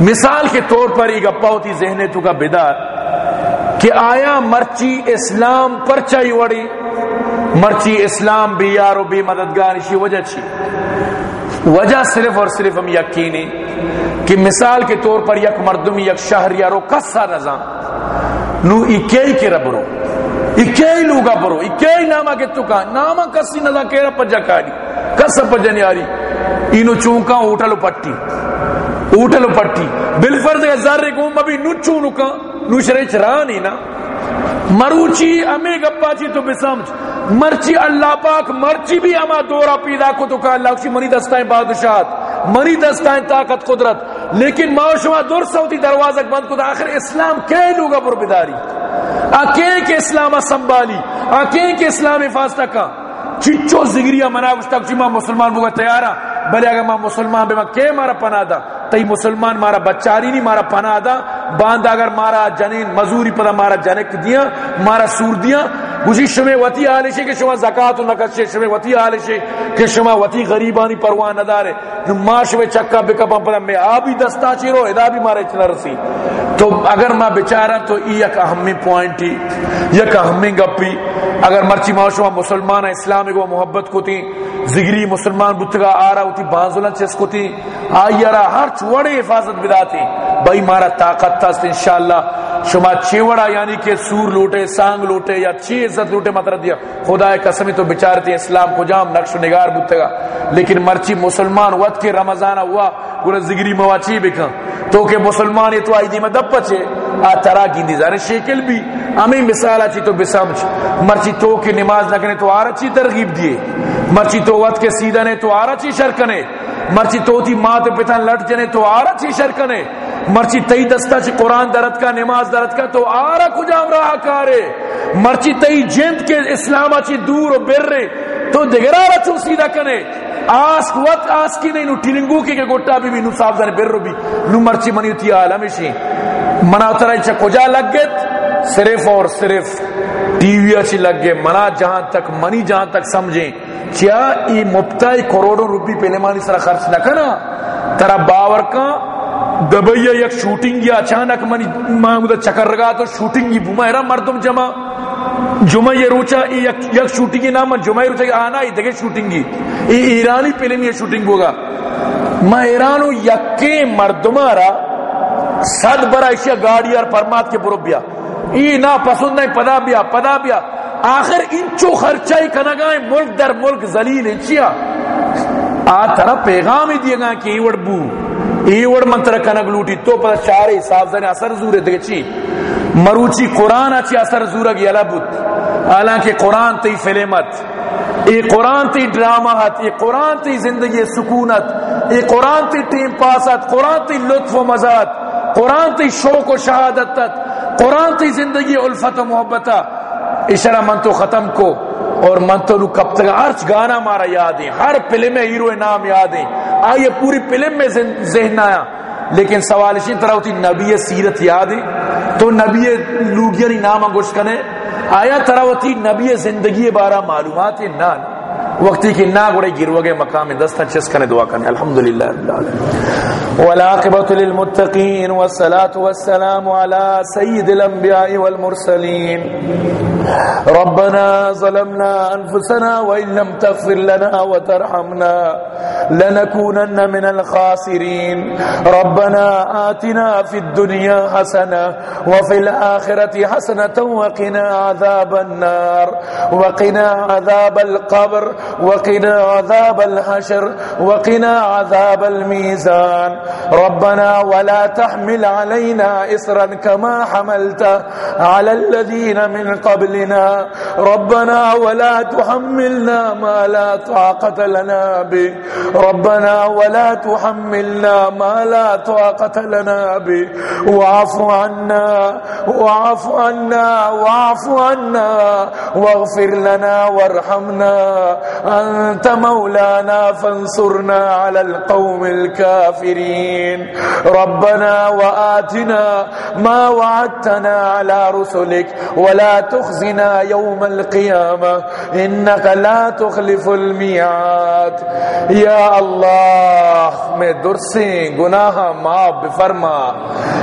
مثال کے طور پر یہ گپا ہوتی ذہن تو کا بیدار کہ آیا مرچی اسلام پر چاہی وڑی؟ مرچی اسلام بھی یار و بھی مددگار اسی وجہ چھی. وجہ صرف اور صرف ہم یقینی کہ مثال کے طور پر یک مردم یک شہر یارو کسا نظام نو اکی کے ربرو اکی لوگا برو اکی ناما کے تکا ناما کسی نظام کیرا پجا کاری، کسا پجا نیاری اینو چونکا اوٹلو پٹی اوٹلو پٹی۔ بالفرض ذرے کو مبی نو چونو کا نو شرچ رانی نا۔ مروچی امی گپا چی تو بسمج مرچی اللہ پاک، مرچی بھی اما دورا پیدا کو تو کہا اللہ کسی منی دستائیں بادشاہت، منی دستائیں طاقت قدرت۔ لیکن معاشوہ دور سوتی دروازہ بند کو آخر اسلام کئی لوگا پر بداری۔ آکے کے اسلام سنبھالی آکے کے اسلام حفاظت کا۔ چچو زگریہ منا گشتا کچھ جی مسلمان بگا تیارا۔ بلے اگر ماں مسلمان بے ماں کے مارا پناہ دا تی مسلمان مارا بچاری نہیں مارا پناہ دا۔ باندھ اگر مارا جنین مزوری پدا مارا جنک دیا، مارا سور دیا۔ گوشی شما وتی آلشے کہ شما زکات و نقد شما وتی آلشے کہ شما وتی غریبانی پرواہ نہ دارے۔ ما شما چکا بکا پم میں آبی دستا چیرو ادا بھی مارے چنا رسی۔ تو اگر ما بیچارہ تو ای یک اہمی پوائنٹی یک اہمی گپی۔ اگر مرچی معاشوہ مسلمان اسلامی کو محبت کو تھی۔ زگری مسلمان بتگا آرہا ہوتی بانزولن چس کو تھی آئی را ہر چوڑے حفاظت بدا تھی بھائی مارا طاقت تھا انشاءاللہ۔ شما چیوڑا یعنی کہ سور لوٹے، سانگ لوٹے یا چی عزت لوٹے مطلب دیا۔ خدا قسمی تو بچارتی اسلام کو جام نقش و نگار بتگا۔ لیکن مرچی مسلمان وقت کے رمضان ہوا گوڑا زگری مواچی بکا۔ تو کہ مسلمان تو آئی دی میں دب پچے آ ترا کی دی زارے شیکل بھی۔ ہمیں مثال اچھی تو بسمجھ مرچی تو کہ نماز نہ کرنے تو آر اچھی ترغیب دیے مرچی تو وقت کے سیدھا نے، تو آر اچھی شرکنے۔ مرچی تو تھی ماں لٹ جنے، تو آر اچھی شرکنے۔ مرچی تئی دستا چ قرآن درد کا، نماز درد کا، تو آرا کجام راہ کارے۔ مرچی تئی جند کے اسلام چی دور و بر رے تو دگرارا چو سیدھا کنے۔ آسک وقت آسکی نہیں، نو ٹیلنگو کے کہ گوٹا بھی بھی، نو صاحب زنے بر رو بھی۔ نو مرچی منی تی عالمشی منا اترائی چا کجا لگ گت صرف اور صرف ٹی وی اچھی لگ گئے منا جہاں تک، منی جہاں تک سمجھیں۔ کیا ای مبتائی کروڑوں روپی پہلے مانی سرا خرچ نہ کنا، ترا باور کا دبیا یک شوٹنگ یا اچانک منی محمود چکر رگا تو شوٹنگ بوما ہے مردم جمع۔ جمعہ یہ روچا یک یک شوٹنگ نام جمعہ روچا آنا ای دگے شوٹنگ ای ایرانی فلم یہ شوٹنگ ہوگا۔ میں ایرانو یکے مردما را صد برا اشیا گاڑی اور پرمات کے برو بیا۔ ای نا پسند نہیں، پدا بیا پدا بیا۔ آخر انچو خرچائی کنگائیں، ملک در ملک ذلیل انچیا آ ترا پیغام ہی دیے گا کہ ایوڑ بو، ایوڑ منتر کنگ لوٹی، تو پتہ چارے صاحب زنے اثر زورے دے چی؟ مروچی قرآن اچھی اثر زورہ گی بوت۔ حالانکہ قرآن تی فلمت ای قرآن تی ڈرامہ ہت، ای قرآن تی زندگی سکونت، ای قرآن تی ٹیم پاست قرآن تی لطف و مزاد قرآن تی شوق و شہادت قرآن تی زندگی الفت و محبت اشارہ من تو ختم کو اور من تو نو کب تک ارچ گانا مارا یاد ہے، ہر فلم میں ہیرو نام یاد ہے۔ آئیے پوری فلم میں ذہن آیا۔ لیکن سوال اسی طرح ہوتی، نبی سیرت یاد ہے۔ تو نبی لوگیری نام گوش کنے۔ آیا تراوتی نبی زندگی بارہ معلومات نہ وقتی کی نا گڑے گروگے مقام دستا چس کنے دعا کنے۔ الحمدللہ رب العالمین۔ والعاقبۃ للمتقین والصلاة والسلام على سید الانبیاء والمرسلین۔ ربنا ظلمنا أنفسنا وإن لم تغفر لنا وترحمنا لنكونن من الخاسرين. ربنا آتنا في الدنيا حسنة وفي الآخرة حسنة وقنا عذاب النار. وقنا عذاب القبر وقنا عذاب الحشر وقنا عذاب الميزان. ربنا ولا تحمل علينا اسرا كما حملت على الذين من قبلنا ربنا ولا تحملنا ما لا طاقة لنا به. ربنا ولا تحملنا ما لا طاقة لنا به. واعف عنا واعف عنا واعف عنا. واغفر لنا وارحمنا. أنت مولانا فانصرنا على القوم الكافرين. ربنا وآتنا ما وعدتنا على رسلك. ولا تخزنا يوم القيامة إنك لا تخلف الميعاد يا الله میں درسیں گناہ معاف بفرما۔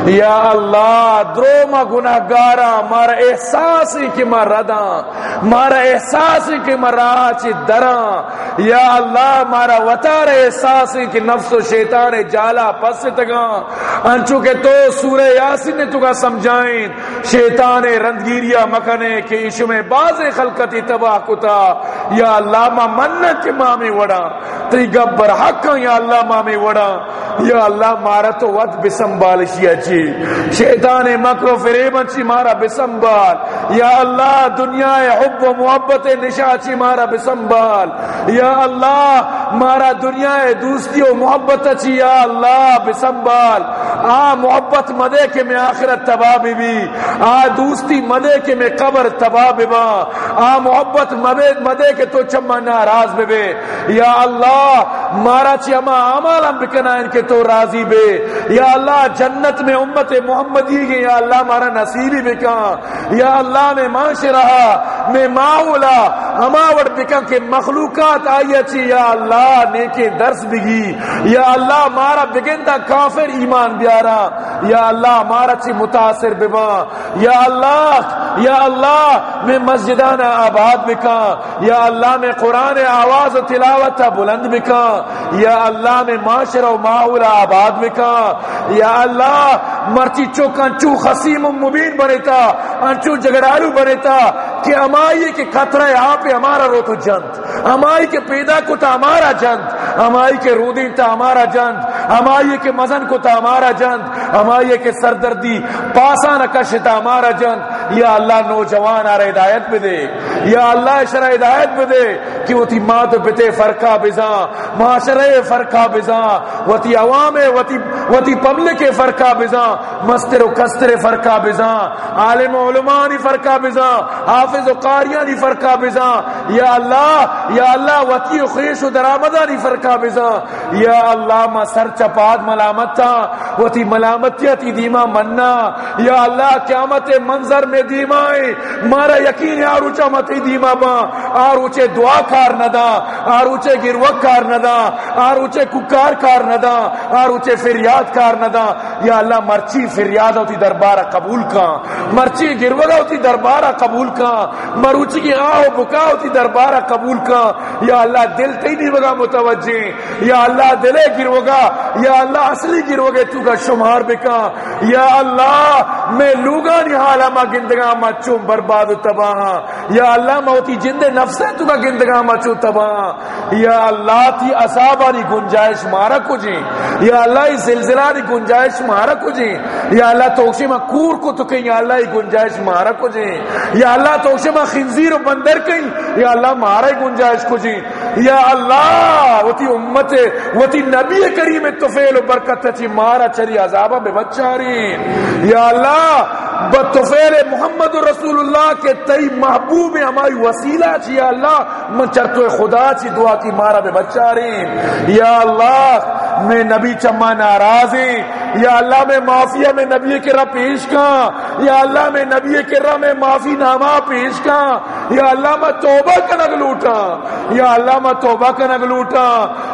یا اللہ دروما گناہ گارا مارا احساس کہ میں ردا۔ مارا احساس کہ میں راچ درا یا اللہ، مارا وطار احساس کہ نفس و شیطان جالا پس تگا انچو کہ تو سورہ یاسین نے تو سمجھائیں۔ شیطان رندگیریا مکنے کہ عشو میں باز خلقتی تباہ کتا، یا اللہ ما منت مامی وڑا۔ تی گبر حق یا اللہ مامی وڑا۔ یا اللہ مارا تو وقت بسنبال شیا چی جی۔ شیطان مکر و فریب چی مارا بسنبال۔ یا اللہ دنیا حب و محبت نشا چی مارا بسنبال۔ یا اللہ مارا دنیا دوستی و محبت چی، یا اللہ بسنبال۔ آ محبت مدے کے میں آخرت تباہ بھی۔ آ دوستی مدے کے میں قبر تباہ با۔ آ محبت مدے کے تو چما ناراض بے یا اللہ، مارا چی اما عمال ہم بکنا ان کے تو راضی بے۔ یا اللہ، جنت میں امت محمدی گے یا اللہ، مارا نصیبی بکا یا اللہ، میں معاش رہا، میں ماولا ہما وڑ بکن کے مخلوقات آئی چی یا اللہ، نیکے درس بگی۔ یا اللہ، مارا بگن کافر ایمان بیارا۔ یا اللہ، مارا چی متاثر بما یا اللہ یا اللہ میں مسجدان آباد بکا یا اللہ میں قرآن آواز و تلاوت بلند بکا یا اللہ میں معاشر و ماحول آباد بکا یا اللہ مرچی چوک انچو خسیم و مبین بنیتا، انچو جگرالو بنیتا، کہ ہمائی کے خطرہ آپ ہمارا رو تو جنت ہمائی کے پیدا کو تا ہمارا جنت ہمائی کے رودین تا ہمارا جنت ہمائی کے مزن کو تا ہمارا جنت ہمائی کے سردردی پاسان کشتا ہمارا جنت یا اللہ نوجوان آر ہدایت پہ دے یا اللہ شرح ہدایت پہ دے کہ وہ تی مات پتے فرقہ بزا، معاشرے فرقہ بزا، وہ تی عوام، وہ تی پبلک فرقہ بزا، مستر و کستر فرقہ بزا، عالم و علماء علمانی فرقہ بزا، حافظ و قاریانی فرقہ بزا، یا اللہ یا اللہ وتی و خیش و درآمدانی فرقہ بزا، یا اللہ، ما سر چپاد ملامت تھا وہ تی ملامتیا تی دیما مننا، یا اللہ، قیامت منظر میں دیمائے مارا یقین آروچا متی دیما با، آروچے دعا کھا کار ندا آروچے گروک کار ندا آروچے ککار کار ندا آروچے فریاد کار ندا یا اللہ مرچی فریاد ہوتی دربارہ قبول کا مرچی گروگا ہوتی دربارہ قبول کا مروچی کی آہ و بکا ہوتی دربارہ قبول کا یا اللہ دل تی نہیں بگا متوجہ یا اللہ دلے گروگا یا اللہ اصلی گروگے تو کا شمار بکا یا اللہ میں لوگا نہیں ما گندگا ما چون برباد و تباہ یا اللہ موتی جند نفس ہے تو کا گندگا ما چون یا اللہ تی اصابہ نی گنجائش مارا کو جی۔ یا اللہ زلزلہ نی گنجائش مارا کو جی۔ یا اللہ توکشی ما کور کو تو کہیں۔ یا اللہ گنجائش مارا کو جی۔ یا اللہ توکشی ما خنزیر و بندر کہیں۔ یا اللہ مارا گنجائش کو جی۔ یا اللہ وہ تی امت، وہ تی نبی کریم تفیل و برکت چی مارا چری عذابہ بے بچاری یا اللہ بطفیل محمد رسول اللہ کے تئی محبوب ہماری وسیلہ چی۔ یا اللہ من چرتو خدا چی دعا کی مارا بے بچاری یا اللہ، میں نبی چما ناراض ہیں یا اللہ، میں معافیا میں نبی کے راہ پیش کا یا اللہ، میں نبی کے راہ میں معافی نامہ پیش کا یا اللہ، میں توبہ کا نگ لوٹا یا اللہ، میں توبہ کا نگ لوٹا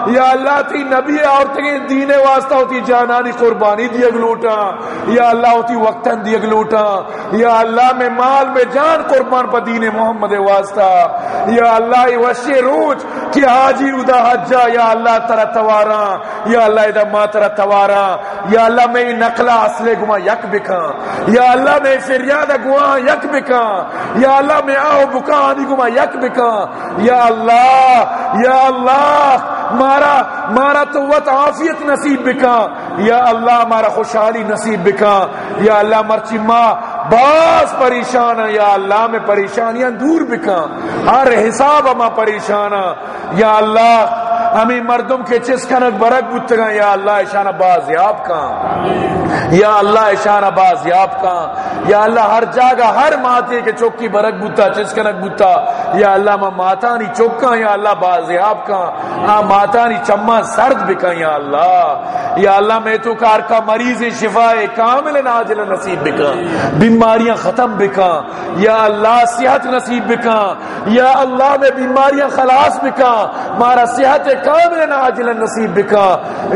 یا اللہ، تی نبی عورتیں دین واسطہ ہوتی جانانی قربانی دی لوٹا یا اللہ، ہوتی وقتاً دی لوٹا یا اللہ، میں مال، میں جان قربان پا دین محمد واسطہ۔ یا اللہ وشی روچ کہ آجی ادا حجا یا اللہ ترہ توارا، یا اللہ ادا ما ترہ توارا، یا اللہ میں نقلہ اصلے گما یک بکا یا اللہ میں فریاد گوا یک بکا یا اللہ میں آو بکا آنی گما یک بکا یا اللہ یا اللہ، مارا مارا تو وط عافیت نصیب بکا یا اللہ، مارا خوشحالی نصیب بکا یا اللہ، مرچی ماں باس پریشان یا اللہ میں پریشانیاں دور بکا ہر حساب ہما پریشان یا اللہ، ہمیں مردم کے چسکنک برک بتگا یا اللہ اشانہ بازیاب کا یا اللہ اشانہ بازیاب کا، یا اللہ ہر جاگہ ہر ماتے کے چوکی برک بوتا، چس کنک بوتا، یا اللہ ما ماتا نی چوکا یا اللہ بازیاب کا ہاں ماتا نی چما سرد بکا یا اللہ یا اللہ میں تو کار کا مریض شفا کامل ناجل نصیب بکا بیماریاں ختم بکا یا اللہ صحت نصیب بکا یا اللہ میں بیماریاں خلاص بکا مارا صحت کامل ناجل نصیب بکا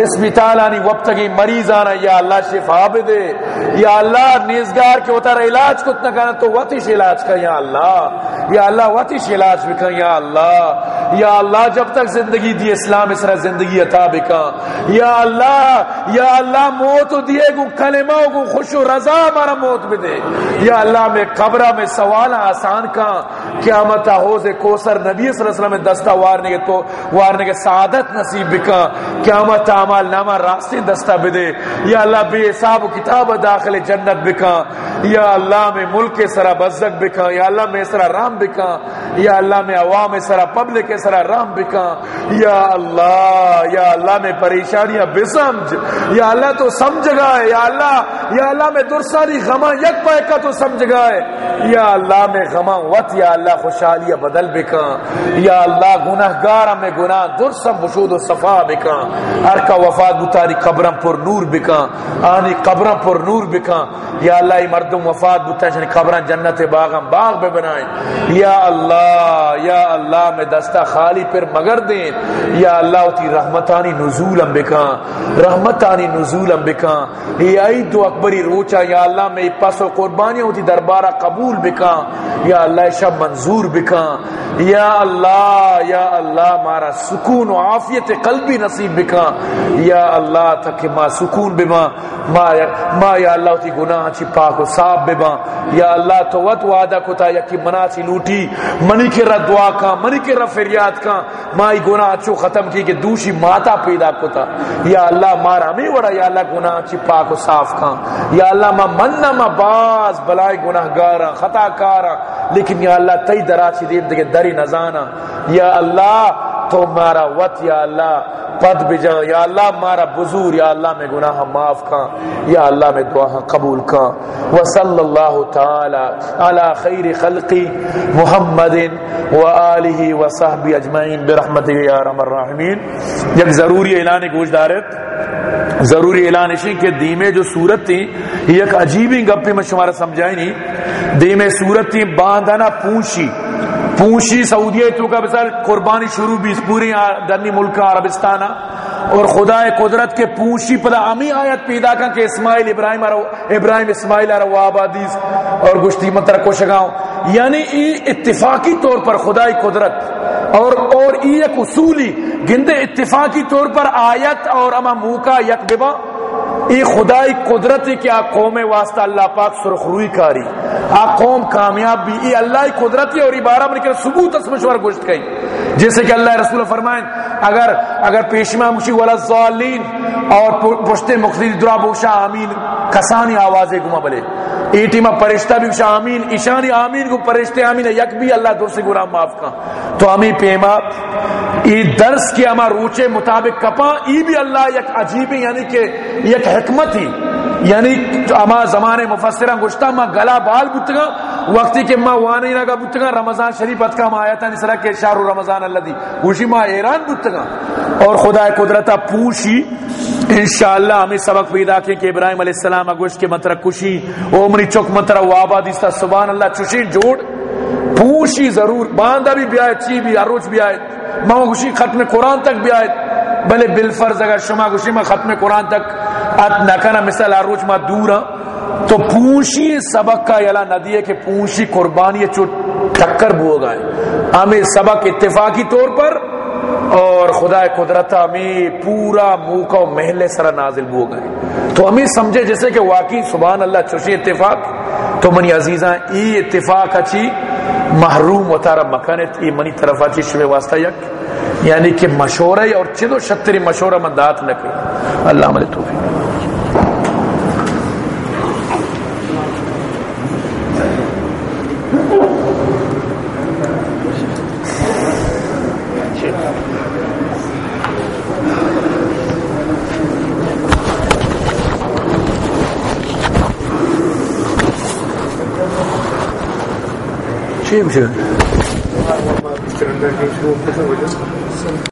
اسپتال آنی وقت کی مریض آنا، یا اللہ شفا دے یا اللہ، نیزگار کے اتر علاج کت نہ کرنا، تو وطش علاج کا، یا اللہ۔ یا اللہ وطش علاج بکا یا اللہ۔ یا اللہ، جب تک زندگی دی اسلام، اس طرح زندگی عطا بکا۔ یا اللہ یا اللہ، موت دیے گو، کلمہ گو، خوش و رضا ہمارا موت بھی دے۔ یا اللہ، میں قبرہ، میں سوال آسان کا۔ قیامت حوض کوثر نبی صلی اللہ علیہ وسلم میں دستہ وارنے کے تو، وارنے کے سعادت نصیب بکا۔ قیامت اعمال نامہ راستے دستہ بدے یا اللہ، بے حساب و کتاب داخل جنت بکا، یا اللہ میں ملک سرا بزک بکا، یا اللہ میں سرا رام بکا، یا اللہ میں عوام سرا پبلک سرا رحم بکا۔ یا اللہ یا اللہ میں پریشانیاں بے سمجھ یا اللہ تو سمجھ گئے، یا اللہ یا اللہ میں درسانی غما یک پائے کا تو سمجھ گئے۔ یا اللہ میں غما وط یا اللہ خوشحالیہ بدل بکا۔ یا اللہ گناہ گارا میں گناہ درسم بشود و صفا بکا۔ ہر کا وفات بتاری قبرم پر نور بکا۔ آنی قبرم پر نور بکا یا اللہ، ای مردم وفات بتا شنی قبران جنت باغم باغ بے بنائیں۔ یا اللہ یا اللہ، میں دستہ خالی پر مگر دیں یا اللہ تی رحمتانی نزول بکا رحمتانی نزول بکا یا ای دو اکبری روچا یا اللہ، میں پس و قربانی ہوتی دربارہ قبول بکا یا اللہ شب منظور بکا یا اللہ یا اللہ، مارا سکون و عافیت قلبی نصیب بکا یا اللہ تک ما سکون بما ما, یا اللہ تی گناہ چی پاک و صاحب بما یا اللہ تو وط وعدہ کتا یکی منا چی لوٹی. منی کے رہ دعا کا منی کے رہ فریاد کا مائی گناہ چو ختم کی کہ دوشی ماتا پیدا کتا یا اللہ مارا میں وڑا یا اللہ گناہ چی پاک و صاف کا یا اللہ ما مننا ما باز بلائی گناہ گارا خطا کارا لیکن یا اللہ تی درا چی دیم دیکھ دری نزانا یا اللہ تو مارا وط یا اللہ پد بجا، یا اللہ مارا بزور، یا اللہ میں گناہ معاف کا یا اللہ میں دعا قبول کا وصلی اللہ تعالی علی خیر خلقی محمد و آلہ و صحبی اجمعین برحمت یا رحم الراحمین۔ یک ضروری اعلان گوش دارت ضروری اعلان اسی کہ دیمے جو صورت تھی یک عجیبی گپی میں شمارا سمجھائی نہیں۔ دیمے صورت تھی باندھنا پونشی پونشی سعودیہ تو کا مثال قربانی شروع بھی اس پوری درنی ملک عربستان اور خدا قدرت کے پونشی پدا امی آیت پیدا کن کہ اسماعیل ابراہیم ابراہیم اسماعیل ارو آبادیز اور گشتی متر کو شگاؤں یعنی ای اتفاقی طور پر خدای قدرت۔ اور اور ای ایک اصولی گندے اتفاقی طور پر آیت اور اما موکا یک ببا ای خدای کہ آ قوم واسطہ اللہ پاک سرخ روئی کاری. آ قوم کامیاب بھی ای اللہ قدرتی اور بارہ من کے ثبوت اس مشور گوشت کئی جیسے کہ اللہ رسول فرمائیں اگر اگر پیشما مشی والا ظالین، اور پشتے مقصد درا بوشا امین کسانی آوازیں گما بلے۔ ایٹی میں پرشتہ بھی بوشا آمین، ایشانی آمین کو پرشتے آمین یک بھی اللہ دور سے گناہ معاف کا۔ تو ہمیں پیما ای درس کی اما روچے مطابق کپا ای بھی اللہ یک عجیب یعنی کہ یک حکمت ہی۔ یعنی اما زمانے مفسرہ گشتہ ما گلا بال بتگا وقتی کہ ما وانی نگا بتگا رمضان شریف اتکا، ما آیتا نسرہ کے شہر رمضان اللہ دی۔ گوشی ما ایران بتگا اور خدا قدرتا پوشی انشاءاللہ ہمیں سبق پیدا کیا کہ ابراہیم علیہ السلام گوشت کے مطرح کشی عمری چک مطرح و آبادیستا سبحان اللہ چوشی جوڑ پوشی ضرور باندھا بھی بیائے چی بھی اروچ بھی آئے ماں گوشی ختم قرآن تک بھی آئے بلے بالفرض اگر شما گوشی میں ختم قرآن تک، ات نکنا مثل اروچ ما دورا، تو پوشی سبق کا یلا ندی ہے کہ پوشی قربانی چو ٹکر بو گئے ہمیں سبق اتفاقی طور پر اور خدا قدرت ہمیں پورا موقع و محلے سرا نازل بو گئے۔ تو ہمیں سمجھے جیسے کہ واقعی سبحان اللہ چوشی اتفاق، تو منی عزیزاں، ای اتفاق اچھی، محروم و تارا مکانت، ای منی طرف اچھی شوے واسطہ یک۔ یعنی کہ مشورہ اور چدو شتری مشورہ من دات نہ اللہ ملے توفیق۔ چی میشه